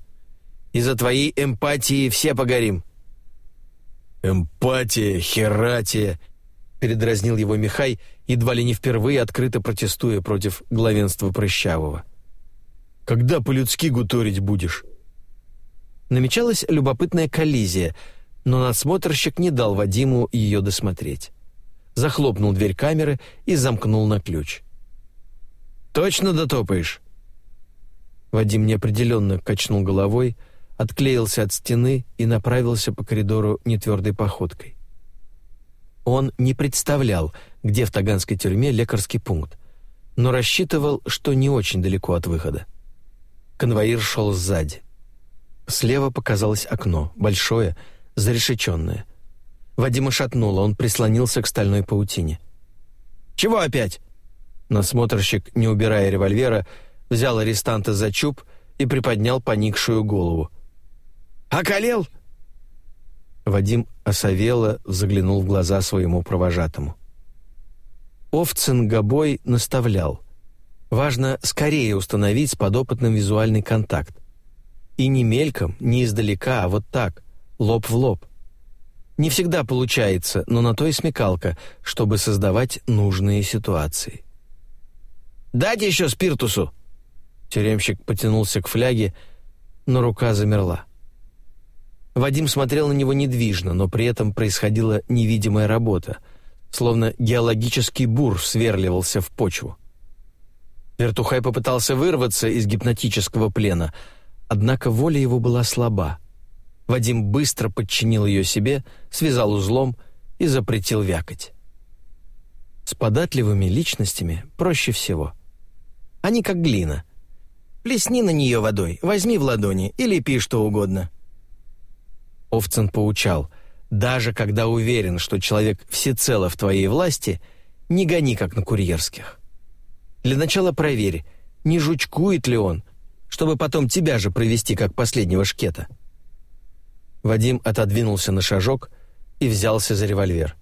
«Из-за твоей эмпатии все погорим». «Эмпатия, хератия», — передразнил его Михай, едва ли не впервые открыто протестуя против главенства Прыщавого. «Когда по-людски гуторить будешь?» Намечалась любопытная коллизия, но надсмотрщик не дал Вадиму ее досмотреть. Захлопнул дверь камеры и замкнул на ключ. «Точно дотопаешь?» Вадим неопределенно качнул головой, отклеился от стены и направился по коридору нетвердой походкой. Он не представлял, где в таганской тюрьме лекарский пункт, но рассчитывал, что не очень далеко от выхода. Конвоир шел сзади. Слева показалось окно, большое, зарешеченное. Вадима шатнуло, он прислонился к стальной паутине. «Чего опять?» Насмотрщик, не убирая револьвера, взял арестанта за чуб и приподнял поникшую голову. «Околел?» Вадим осовело заглянул в глаза своему провожатому. Овцин Габой наставлял. Важно скорее установить с подопытным визуальный контакт. И не мельком, не издалека, а вот так, лоб в лоб. Не всегда получается, но на то и смекалка, чтобы создавать нужные ситуации. «Дать еще спиртусу!» Тюремщик потянулся к фляге, но рука замерла. Вадим смотрел на него недвижно, но при этом происходила невидимая работа, словно геологический бур сверливался в почву. Вертухай попытался вырваться из гипнотического плена — Однако воля его была слаба. Вадим быстро подчинил ее себе, связал узлом и запретил вякать. С податливыми личностями проще всего. Они как глина. Плесни на нее водой, возьми в ладони и лепи что угодно. Овцин поучал, даже когда уверен, что человек всецело в твоей власти, не гони, как на курьерских. Для начала проверь, не жучкует ли он, чтобы потом тебя же провести как последнего шкета». Вадим отодвинулся на шажок и взялся за револьвер.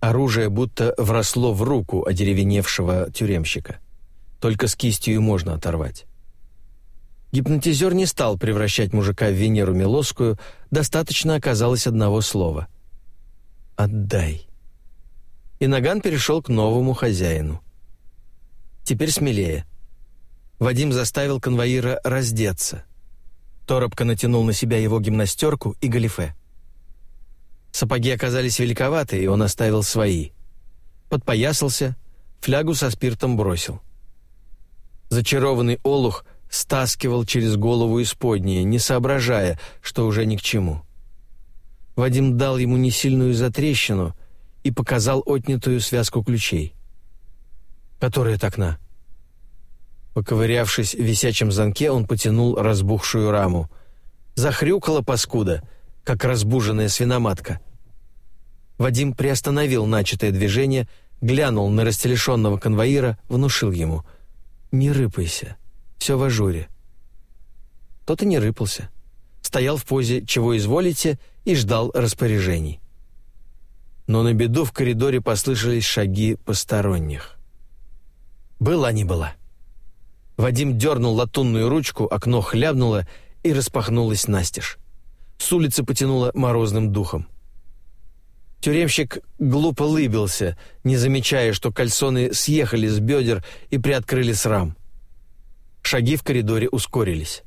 Оружие будто вросло в руку одеревеневшего тюремщика. Только с кистью можно оторвать. Гипнотизер не стал превращать мужика в Венеру Милосскую, достаточно оказалось одного слова. «Отдай». И Наган перешел к новому хозяину. Теперь смелее – Вадим заставил конвоира раздеться. Торопко натянул на себя его гимнастерку и галифе. Сапоги оказались великоваты, и он оставил свои. Подпоясался, флягу со спиртом бросил. Зачарованный олух стаскивал через голову исподнее, не соображая, что уже ни к чему. Вадим дал ему несильную затрещину и показал отнятую связку ключей. «Которая от окна?» Поковырявшись в висячем замке, он потянул разбухшую раму. Захрюкала паскуда, как разбуженная свиноматка. Вадим приостановил начатое движение, глянул на растелешенного конвоира, внушил ему. «Не рыпайся, все в ажуре». Тот и не рыпался. Стоял в позе «чего изволите» и ждал распоряжений. Но на беду в коридоре послышались шаги посторонних. Была не была. Вадим дернул латунную ручку, окно хлябнуло и распахнулось настежь. С улицы потянуло морозным духом. Тюремщик глупо лыбился, не замечая, что кальсоны съехали с бедер и приоткрыли срам. Шаги в коридоре ускорились.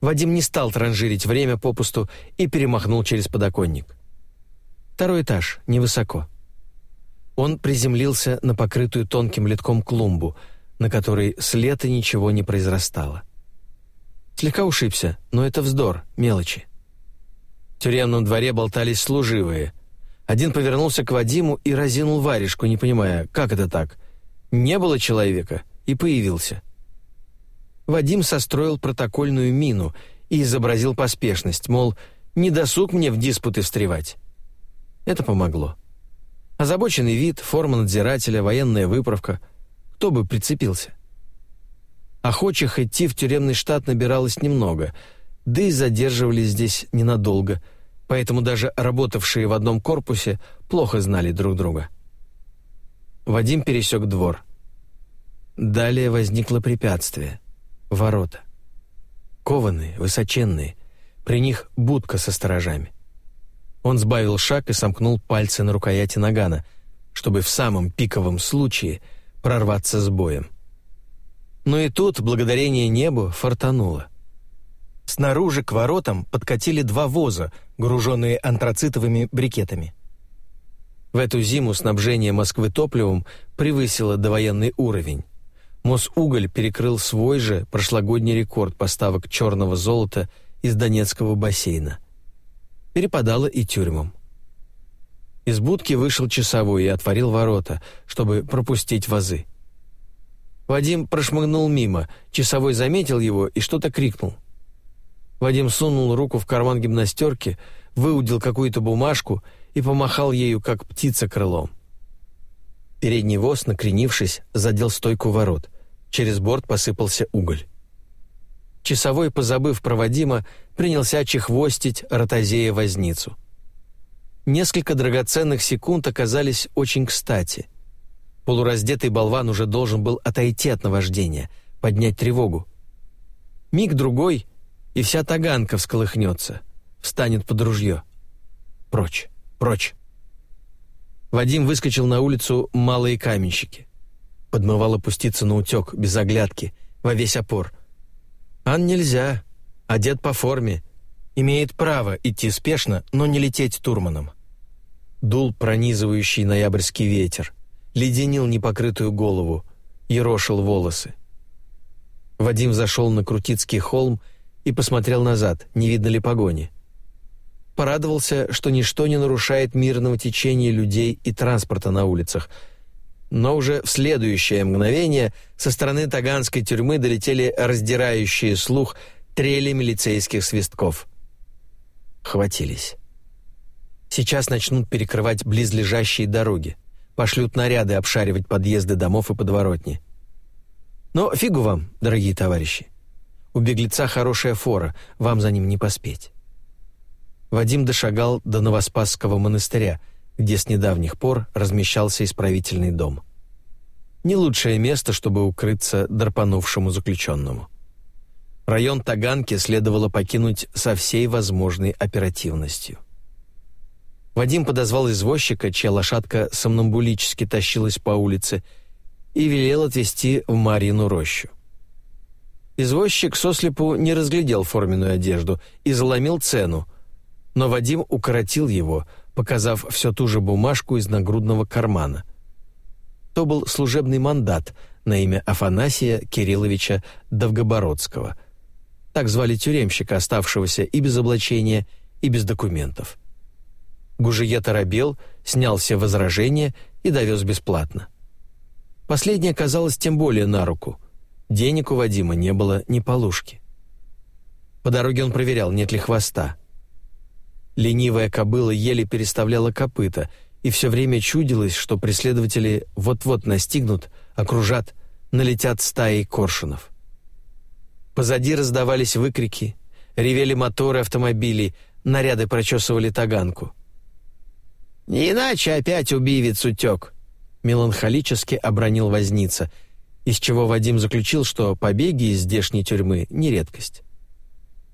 Вадим не стал транжирить время попусту и перемахнул через подоконник. Второй этаж, невысоко. Он приземлился на покрытую тонким литком клумбу, на которой с лета ничего не произрастало. Слегка ушибся, но это вздор, мелочи. В тюремном дворе болтались служивые. Один повернулся к Вадиму и разинул варежку, не понимая, как это так. Не было человека, и появился. Вадим состроил протокольную мину и изобразил поспешность, мол, не досуг мне в диспуты встревать. Это помогло. Озабоченный вид, форма надзирателя, военная выправка. Кто бы прицепился? Охочих идти в тюремный штат набиралось немного, да и задерживались здесь ненадолго, поэтому даже работавшие в одном корпусе плохо знали друг друга. Вадим пересек двор. Далее возникло препятствие — ворота. Кованые, высоченные, при них будка со сторожами. Он сбавил шаг и сомкнул пальцы на рукояти нагана, чтобы в самом пиковом случае прорваться с боем. Но и тут, благодарение небу, фартануло. Снаружи к воротам подкатили два воза, груженные антрацитовыми брикетами. В эту зиму снабжение Москвы топливом превысило довоенный уровень. Мосуголь перекрыл свой же прошлогодний рекорд поставок черного золота из Донецкого бассейна. Перепадало и тюрьмам. Из будки вышел часовой и отворил ворота, чтобы пропустить вазы. Вадим прошмыгнул мимо, часовой заметил его и что-то крикнул. Вадим сунул руку в карман гимнастерки, выудил какую-то бумажку и помахал ею, как птица крылом. Передний воз, накренившись, задел стойку ворот. Через борт посыпался уголь. Часовой, позабыв про Вадима, принялся чехвостить ротозея-возницу. Несколько драгоценных секунд оказались очень кстати — Полураздетый болван уже должен был отойти от наваждения, поднять тревогу. Миг-другой, и вся таганка всколыхнется, встанет под ружье. Прочь, прочь. Вадим выскочил на улицу малые каменщики. Подмывал опуститься на утек, без оглядки, во весь опор. Ан нельзя, одет по форме, имеет право идти спешно, но не лететь турманом. Дул пронизывающий ноябрьский ветер леденил непокрытую голову, ерошил волосы. Вадим зашел на Крутицкий холм и посмотрел назад, не видно ли погони. Порадовался, что ничто не нарушает мирного течения людей и транспорта на улицах. Но уже в следующее мгновение со стороны таганской тюрьмы долетели раздирающие слух трели милицейских свистков. Хватились. Сейчас начнут перекрывать близлежащие дороги пошлют наряды обшаривать подъезды домов и подворотни. Но фигу вам, дорогие товарищи. У беглеца хорошая фора, вам за ним не поспеть. Вадим дошагал до Новоспасского монастыря, где с недавних пор размещался исправительный дом. Не лучшее место, чтобы укрыться драпанувшему заключенному. Район Таганки следовало покинуть со всей возможной оперативностью. Вадим подозвал извозчика, чья лошадка сомнамбулически тащилась по улице, и велел отвезти в Марьину рощу. Извозчик сослепу не разглядел форменную одежду и заломил цену, но Вадим укоротил его, показав все ту же бумажку из нагрудного кармана. То был служебный мандат на имя Афанасия Кирилловича Довгобородского. Так звали тюремщика, оставшегося и без облачения, и без документов. Гужие торопел, снял все возражения и довез бесплатно. Последнее казалось тем более на руку. Денег у Вадима не было ни полушки. По дороге он проверял, нет ли хвоста. Ленивая кобыла еле переставляла копыта, и все время чудилось, что преследователи вот-вот настигнут, окружат, налетят стаи коршунов. Позади раздавались выкрики, ревели моторы автомобилей, наряды прочесывали таганку — «Не иначе опять убивец утек», — меланхолически обронил возница, из чего Вадим заключил, что побеги из здешней тюрьмы — не редкость.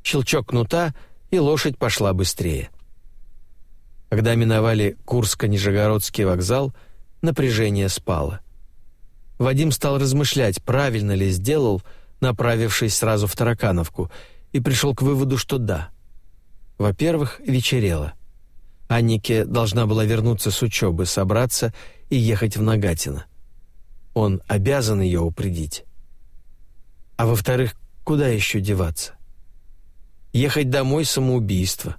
Щелчок кнута, и лошадь пошла быстрее. Когда миновали Курско-Нижегородский вокзал, напряжение спало. Вадим стал размышлять, правильно ли сделал, направившись сразу в Таракановку, и пришел к выводу, что да. Во-первых, вечерело. Аннике должна была вернуться с учебы, собраться и ехать в Нагатино. Он обязан ее упредить. А во-вторых, куда еще деваться? Ехать домой — самоубийство.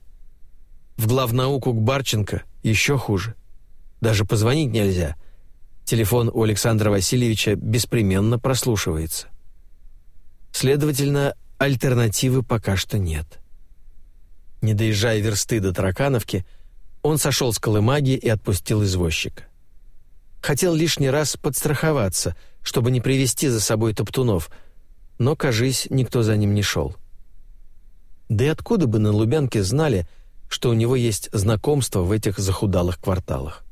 В главнауку к Барченко еще хуже. Даже позвонить нельзя. Телефон у Александра Васильевича беспременно прослушивается. Следовательно, альтернативы пока что нет. Не доезжая версты до Таракановки, он сошел с колымаги и отпустил извозчика. Хотел лишний раз подстраховаться, чтобы не привести за собой топтунов, но, кажись, никто за ним не шел. Да и откуда бы на Лубянке знали, что у него есть знакомство в этих захудалых кварталах?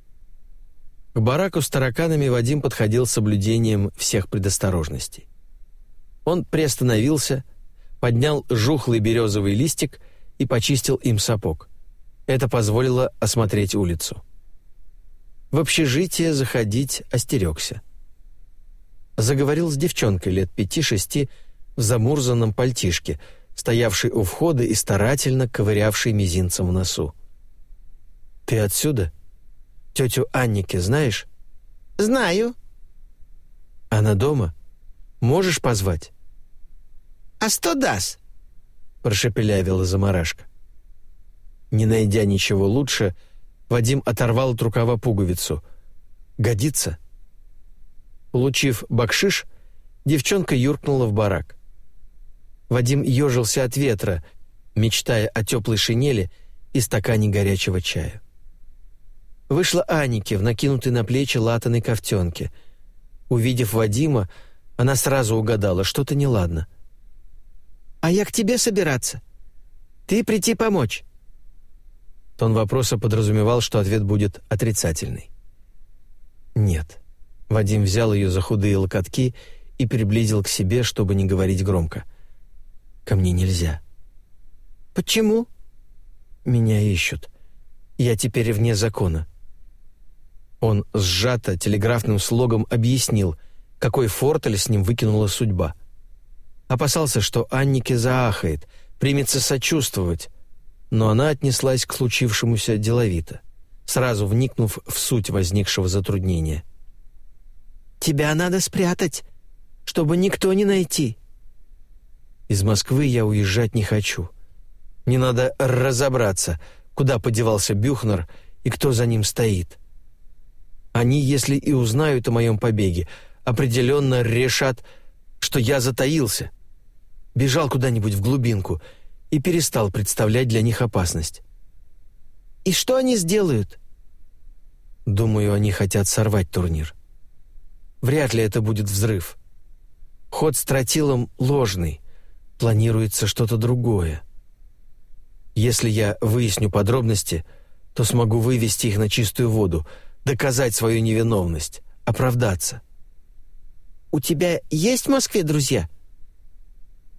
К бараку с тараканами Вадим подходил с соблюдением всех предосторожностей. Он приостановился, поднял жухлый березовый листик и почистил им сапог. Это позволило осмотреть улицу. В общежитие заходить остерегся. Заговорил с девчонкой лет пяти-шести в замурзанном пальтишке, стоявшей у входа и старательно ковырявшей мизинцем в носу. «Ты отсюда? Тетю Аннике знаешь?» «Знаю». «Она дома? Можешь позвать?» «А что даст?» — прошепелявила заморашка. Не найдя ничего лучше, Вадим оторвал от рукава пуговицу. «Годится?» Получив бакшиш, девчонка юркнула в барак. Вадим ежился от ветра, мечтая о теплой шинели и стакане горячего чая. Вышла Аники в накинутой на плечи латаной ковтенке. Увидев Вадима, она сразу угадала, что-то неладно. «А я к тебе собираться. Ты прийти помочь». Тон вопроса подразумевал, что ответ будет отрицательный. «Нет». Вадим взял ее за худые локотки и приблизил к себе, чтобы не говорить громко. «Ко мне нельзя». «Почему?» «Меня ищут. Я теперь вне закона». Он сжато телеграфным слогом объяснил, какой фортель с ним выкинула судьба. Опасался, что Аннике заахает, примется сочувствовать, но она отнеслась к случившемуся деловито, сразу вникнув в суть возникшего затруднения. «Тебя надо спрятать, чтобы никто не найти». «Из Москвы я уезжать не хочу. Мне надо разобраться, куда подевался Бюхнер и кто за ним стоит. Они, если и узнают о моем побеге, определенно решат, что я затаился» бежал куда-нибудь в глубинку и перестал представлять для них опасность. «И что они сделают?» «Думаю, они хотят сорвать турнир. Вряд ли это будет взрыв. Ход с тротилом ложный, планируется что-то другое. Если я выясню подробности, то смогу вывести их на чистую воду, доказать свою невиновность, оправдаться». «У тебя есть в Москве друзья?»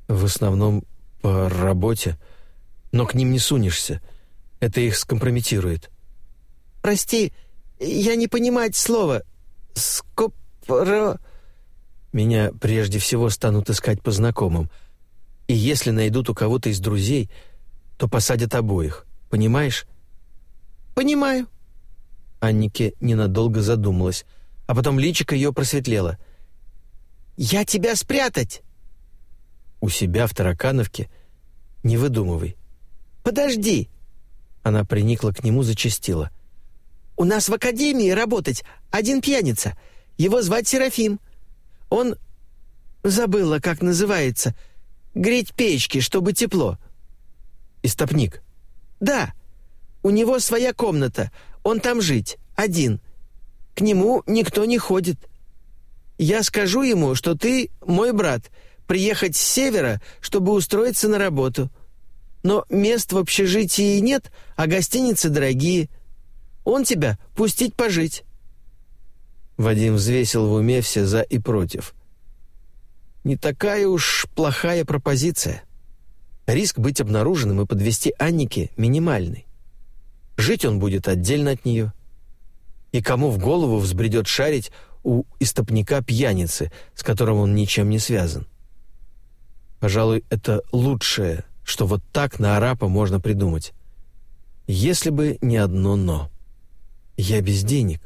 В основном по работе, но к ним не сунешься. Это их скомпрометирует. Прости, я не понимаю слова. Скопро... Меня прежде всего станут искать по знакомым. И если найдут у кого-то из друзей, то посадят обоих. Понимаешь? Понимаю. Аннике ненадолго задумалась, а потом личико ее просветлело. «Я тебя спрятать!» У себя в Таракановке, не выдумывай. Подожди. Она приникла к нему, зачастила. У нас в академии работать один пьяница. Его звать Серафим. Он забыла, как называется. Греть печки, чтобы тепло. Истопник. Да. У него своя комната. Он там жить один. К нему никто не ходит. Я скажу ему, что ты мой брат приехать с севера, чтобы устроиться на работу. Но мест в общежитии нет, а гостиницы дорогие. Он тебя пустить пожить». Вадим взвесил в уме все «за» и «против». Не такая уж плохая пропозиция. Риск быть обнаруженным и подвести Аннике минимальный. Жить он будет отдельно от нее. И кому в голову взбредет шарить у истопника пьяницы, с которым он ничем не связан? Пожалуй, это лучшее, что вот так на арапа можно придумать. Если бы не одно «но». Я без денег.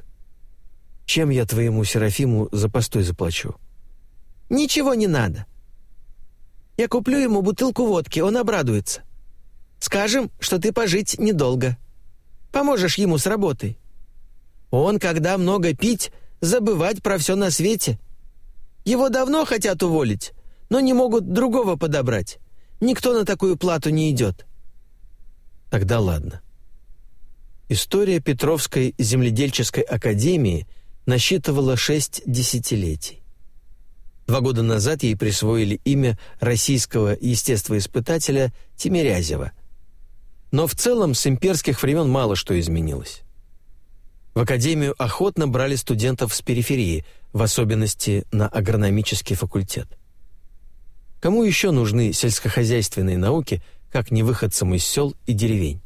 Чем я твоему Серафиму за постой заплачу? Ничего не надо. Я куплю ему бутылку водки, он обрадуется. Скажем, что ты пожить недолго. Поможешь ему с работой. Он, когда много пить, забывать про все на свете. Его давно хотят уволить, но не могут другого подобрать. Никто на такую плату не идет. Тогда ладно. История Петровской земледельческой академии насчитывала шесть десятилетий. Два года назад ей присвоили имя российского естествоиспытателя Тимирязева. Но в целом с имперских времен мало что изменилось. В академию охотно брали студентов с периферии, в особенности на агрономический факультет. Кому еще нужны сельскохозяйственные науки, как не выходцам из сел и деревень?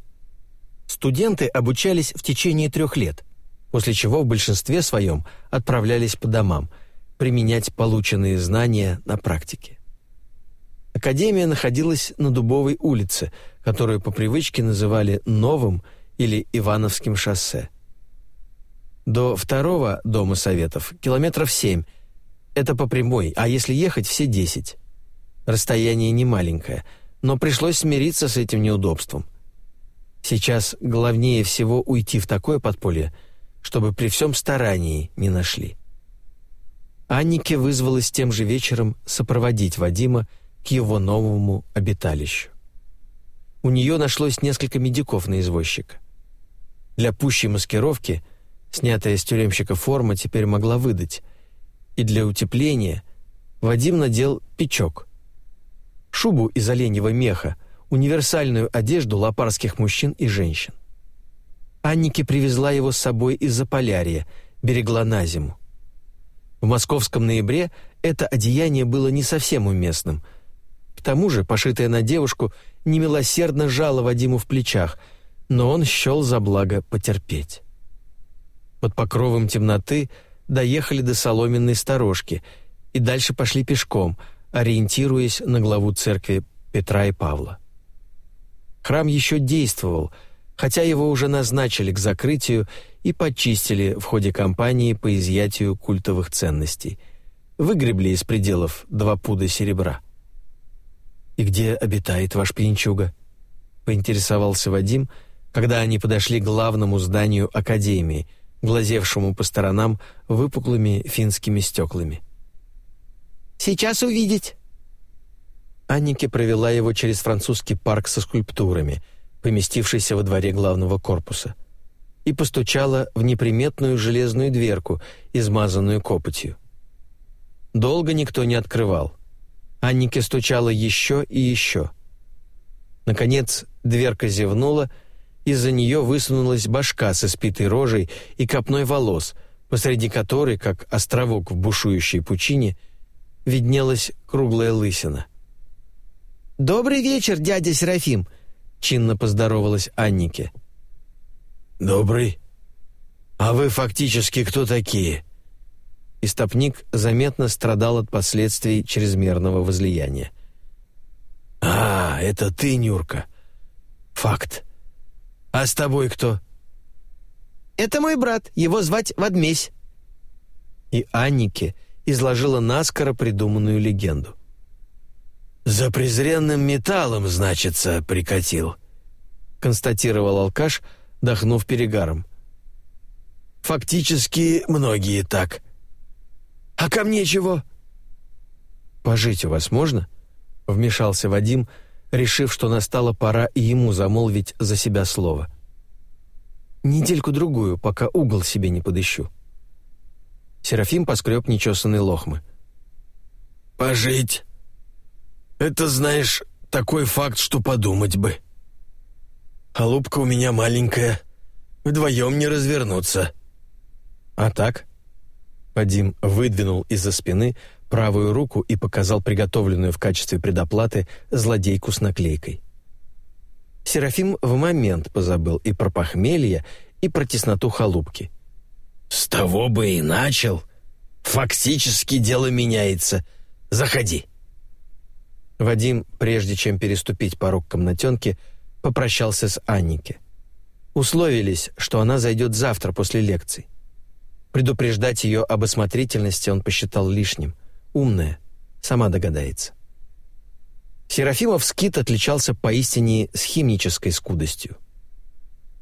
Студенты обучались в течение трех лет, после чего в большинстве своем отправлялись по домам, применять полученные знания на практике. Академия находилась на Дубовой улице, которую по привычке называли Новым или Ивановским шоссе. До второго дома советов километров семь. Это по прямой, а если ехать, все десять. Расстояние не маленькое, но пришлось смириться с этим неудобством – Сейчас главнее всего уйти в такое подполье, чтобы при всем старании не нашли. Аннике вызвалась тем же вечером сопроводить Вадима к его новому обиталищу. У нее нашлось несколько медиков на извозчика. Для пущей маскировки снятая с тюремщика форма теперь могла выдать, и для утепления Вадим надел печок. Шубу из оленьего меха — универсальную одежду лопарских мужчин и женщин. Аннике привезла его с собой из Заполярья, берегла на зиму. В московском ноябре это одеяние было не совсем уместным. К тому же, пошитое на девушку, немилосердно жало Вадиму в плечах, но он счел за благо потерпеть. Под покровом темноты доехали до соломенной сторожки и дальше пошли пешком, ориентируясь на главу церкви Петра и Павла. Храм еще действовал, хотя его уже назначили к закрытию и почистили в ходе кампании по изъятию культовых ценностей. Выгребли из пределов два пуда серебра. «И где обитает ваш пьянчуга?» — поинтересовался Вадим, когда они подошли к главному зданию Академии, глазевшему по сторонам выпуклыми финскими стеклами. «Сейчас увидеть», Аннике провела его через французский парк со скульптурами, поместившийся во дворе главного корпуса, и постучала в неприметную железную дверку, измазанную копотью. Долго никто не открывал. Аннике стучала еще и еще. Наконец дверка зевнула, из-за нее высунулась башка со спитой рожей и копной волос, посреди которой, как островок в бушующей пучине, виднелась круглая лысина. «Добрый вечер, дядя Серафим!» — чинно поздоровалась Аннике. «Добрый. А вы фактически кто такие?» Истопник заметно страдал от последствий чрезмерного возлияния. «А, это ты, Нюрка. Факт. А с тобой кто?» «Это мой брат, его звать Вадмесь». И Аннике изложила наскоро придуманную легенду. «За презренным металлом, значится, прикатил», — констатировал алкаш, дохнув перегаром. «Фактически многие так. А ко мне чего?» «Пожить у вас можно?» — вмешался Вадим, решив, что настала пора и ему замолвить за себя слово. «Недельку-другую, пока угол себе не подыщу». Серафим поскреб нечесанные лохмы. «Пожить это, знаешь, такой факт, что подумать бы. Холубка у меня маленькая, вдвоем не развернуться. А так? Вадим выдвинул из-за спины правую руку и показал приготовленную в качестве предоплаты злодейку с наклейкой. Серафим в момент позабыл и про похмелье, и про тесноту холубки. «С того бы и начал. Фактически дело меняется. Заходи». Вадим, прежде чем переступить порог комнатенки, попрощался с Аннике. Условились, что она зайдет завтра после лекций. Предупреждать ее об осмотрительности он посчитал лишним. Умная, сама догадается. Серафимов скит отличался поистине схимнической скудостью.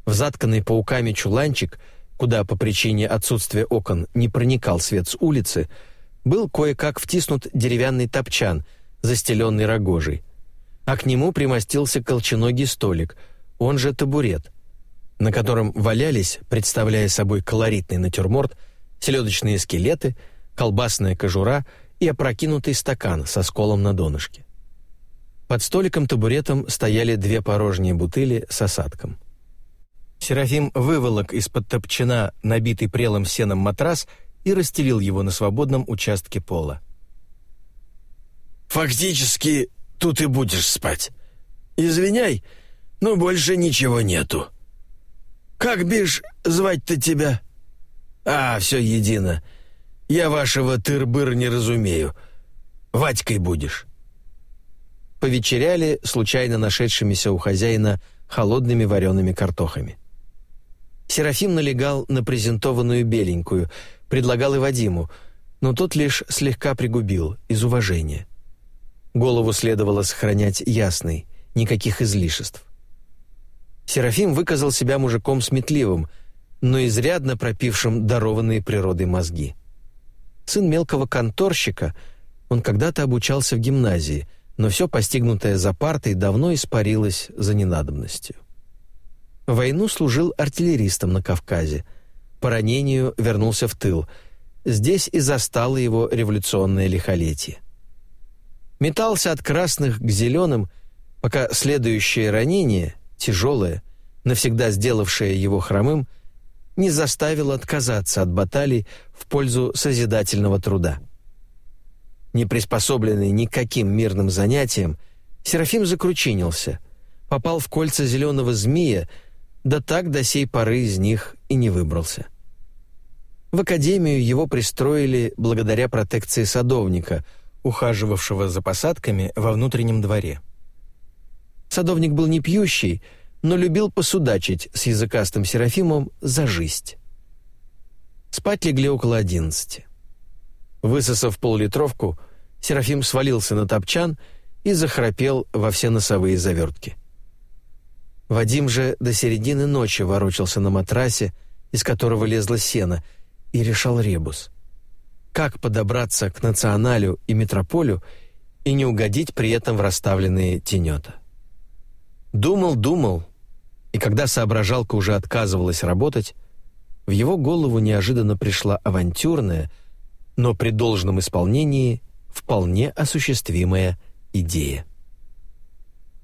В затканный пауками чуланчик, куда по причине отсутствия окон не проникал свет с улицы, был кое-как втиснут деревянный топчан, застеленный рогожей, а к нему примостился колченогий столик, он же табурет, на котором валялись, представляя собой колоритный натюрморт, селедочные скелеты, колбасная кожура и опрокинутый стакан со сколом на донышке. Под столиком-табуретом стояли две порожние бутыли с осадком. Серафим выволок из-под топчина набитый прелым сеном матрас и расстелил его на свободном участке пола. «Фактически тут и будешь спать. Извиняй, но больше ничего нету. Как бишь звать-то тебя?» «А, все едино. Я вашего тыр-быр не разумею. Ватькой будешь». Повечеряли случайно нашедшимися у хозяина холодными вареными картохами. Серафим налегал на презентованную беленькую, предлагал и Вадиму, но тот лишь слегка пригубил, из уважения. Голову следовало сохранять ясной, никаких излишеств. Серафим выказал себя мужиком сметливым, но изрядно пропившим дарованные природой мозги. Сын мелкого конторщика, он когда-то обучался в гимназии, но все постигнутое за партой давно испарилось за ненадобностью. Войну служил артиллеристом на Кавказе. По ранению вернулся в тыл. Здесь и застало его революционное лихолетие. Метался от красных к зеленым, пока следующее ранение, тяжелое, навсегда сделавшее его хромым, не заставило отказаться от баталий в пользу созидательного труда. Не приспособленный никаким мирным занятиям, Серафим закручинился, попал в кольца зеленого змея, да так до сей поры из них и не выбрался. В академию его пристроили благодаря протекции садовника, ухаживавшего за посадками во внутреннем дворе. Садовник был не пьющий, но любил посудачить с языкастым Серафимом за жизнь. Спать легли около одиннадцати. Высосав поллитровку, Серафим свалился на топчан и захрапел во все носовые завертки. Вадим же до середины ночи ворочался на матрасе, из которого лезло сено, и решал ребус. Как подобраться к националю и метрополю и не угодить при этом в расставленные тенета? Думал, думал, и когда соображалка уже отказывалась работать, в его голову неожиданно пришла авантюрная, но при должном исполнении вполне осуществимая идея.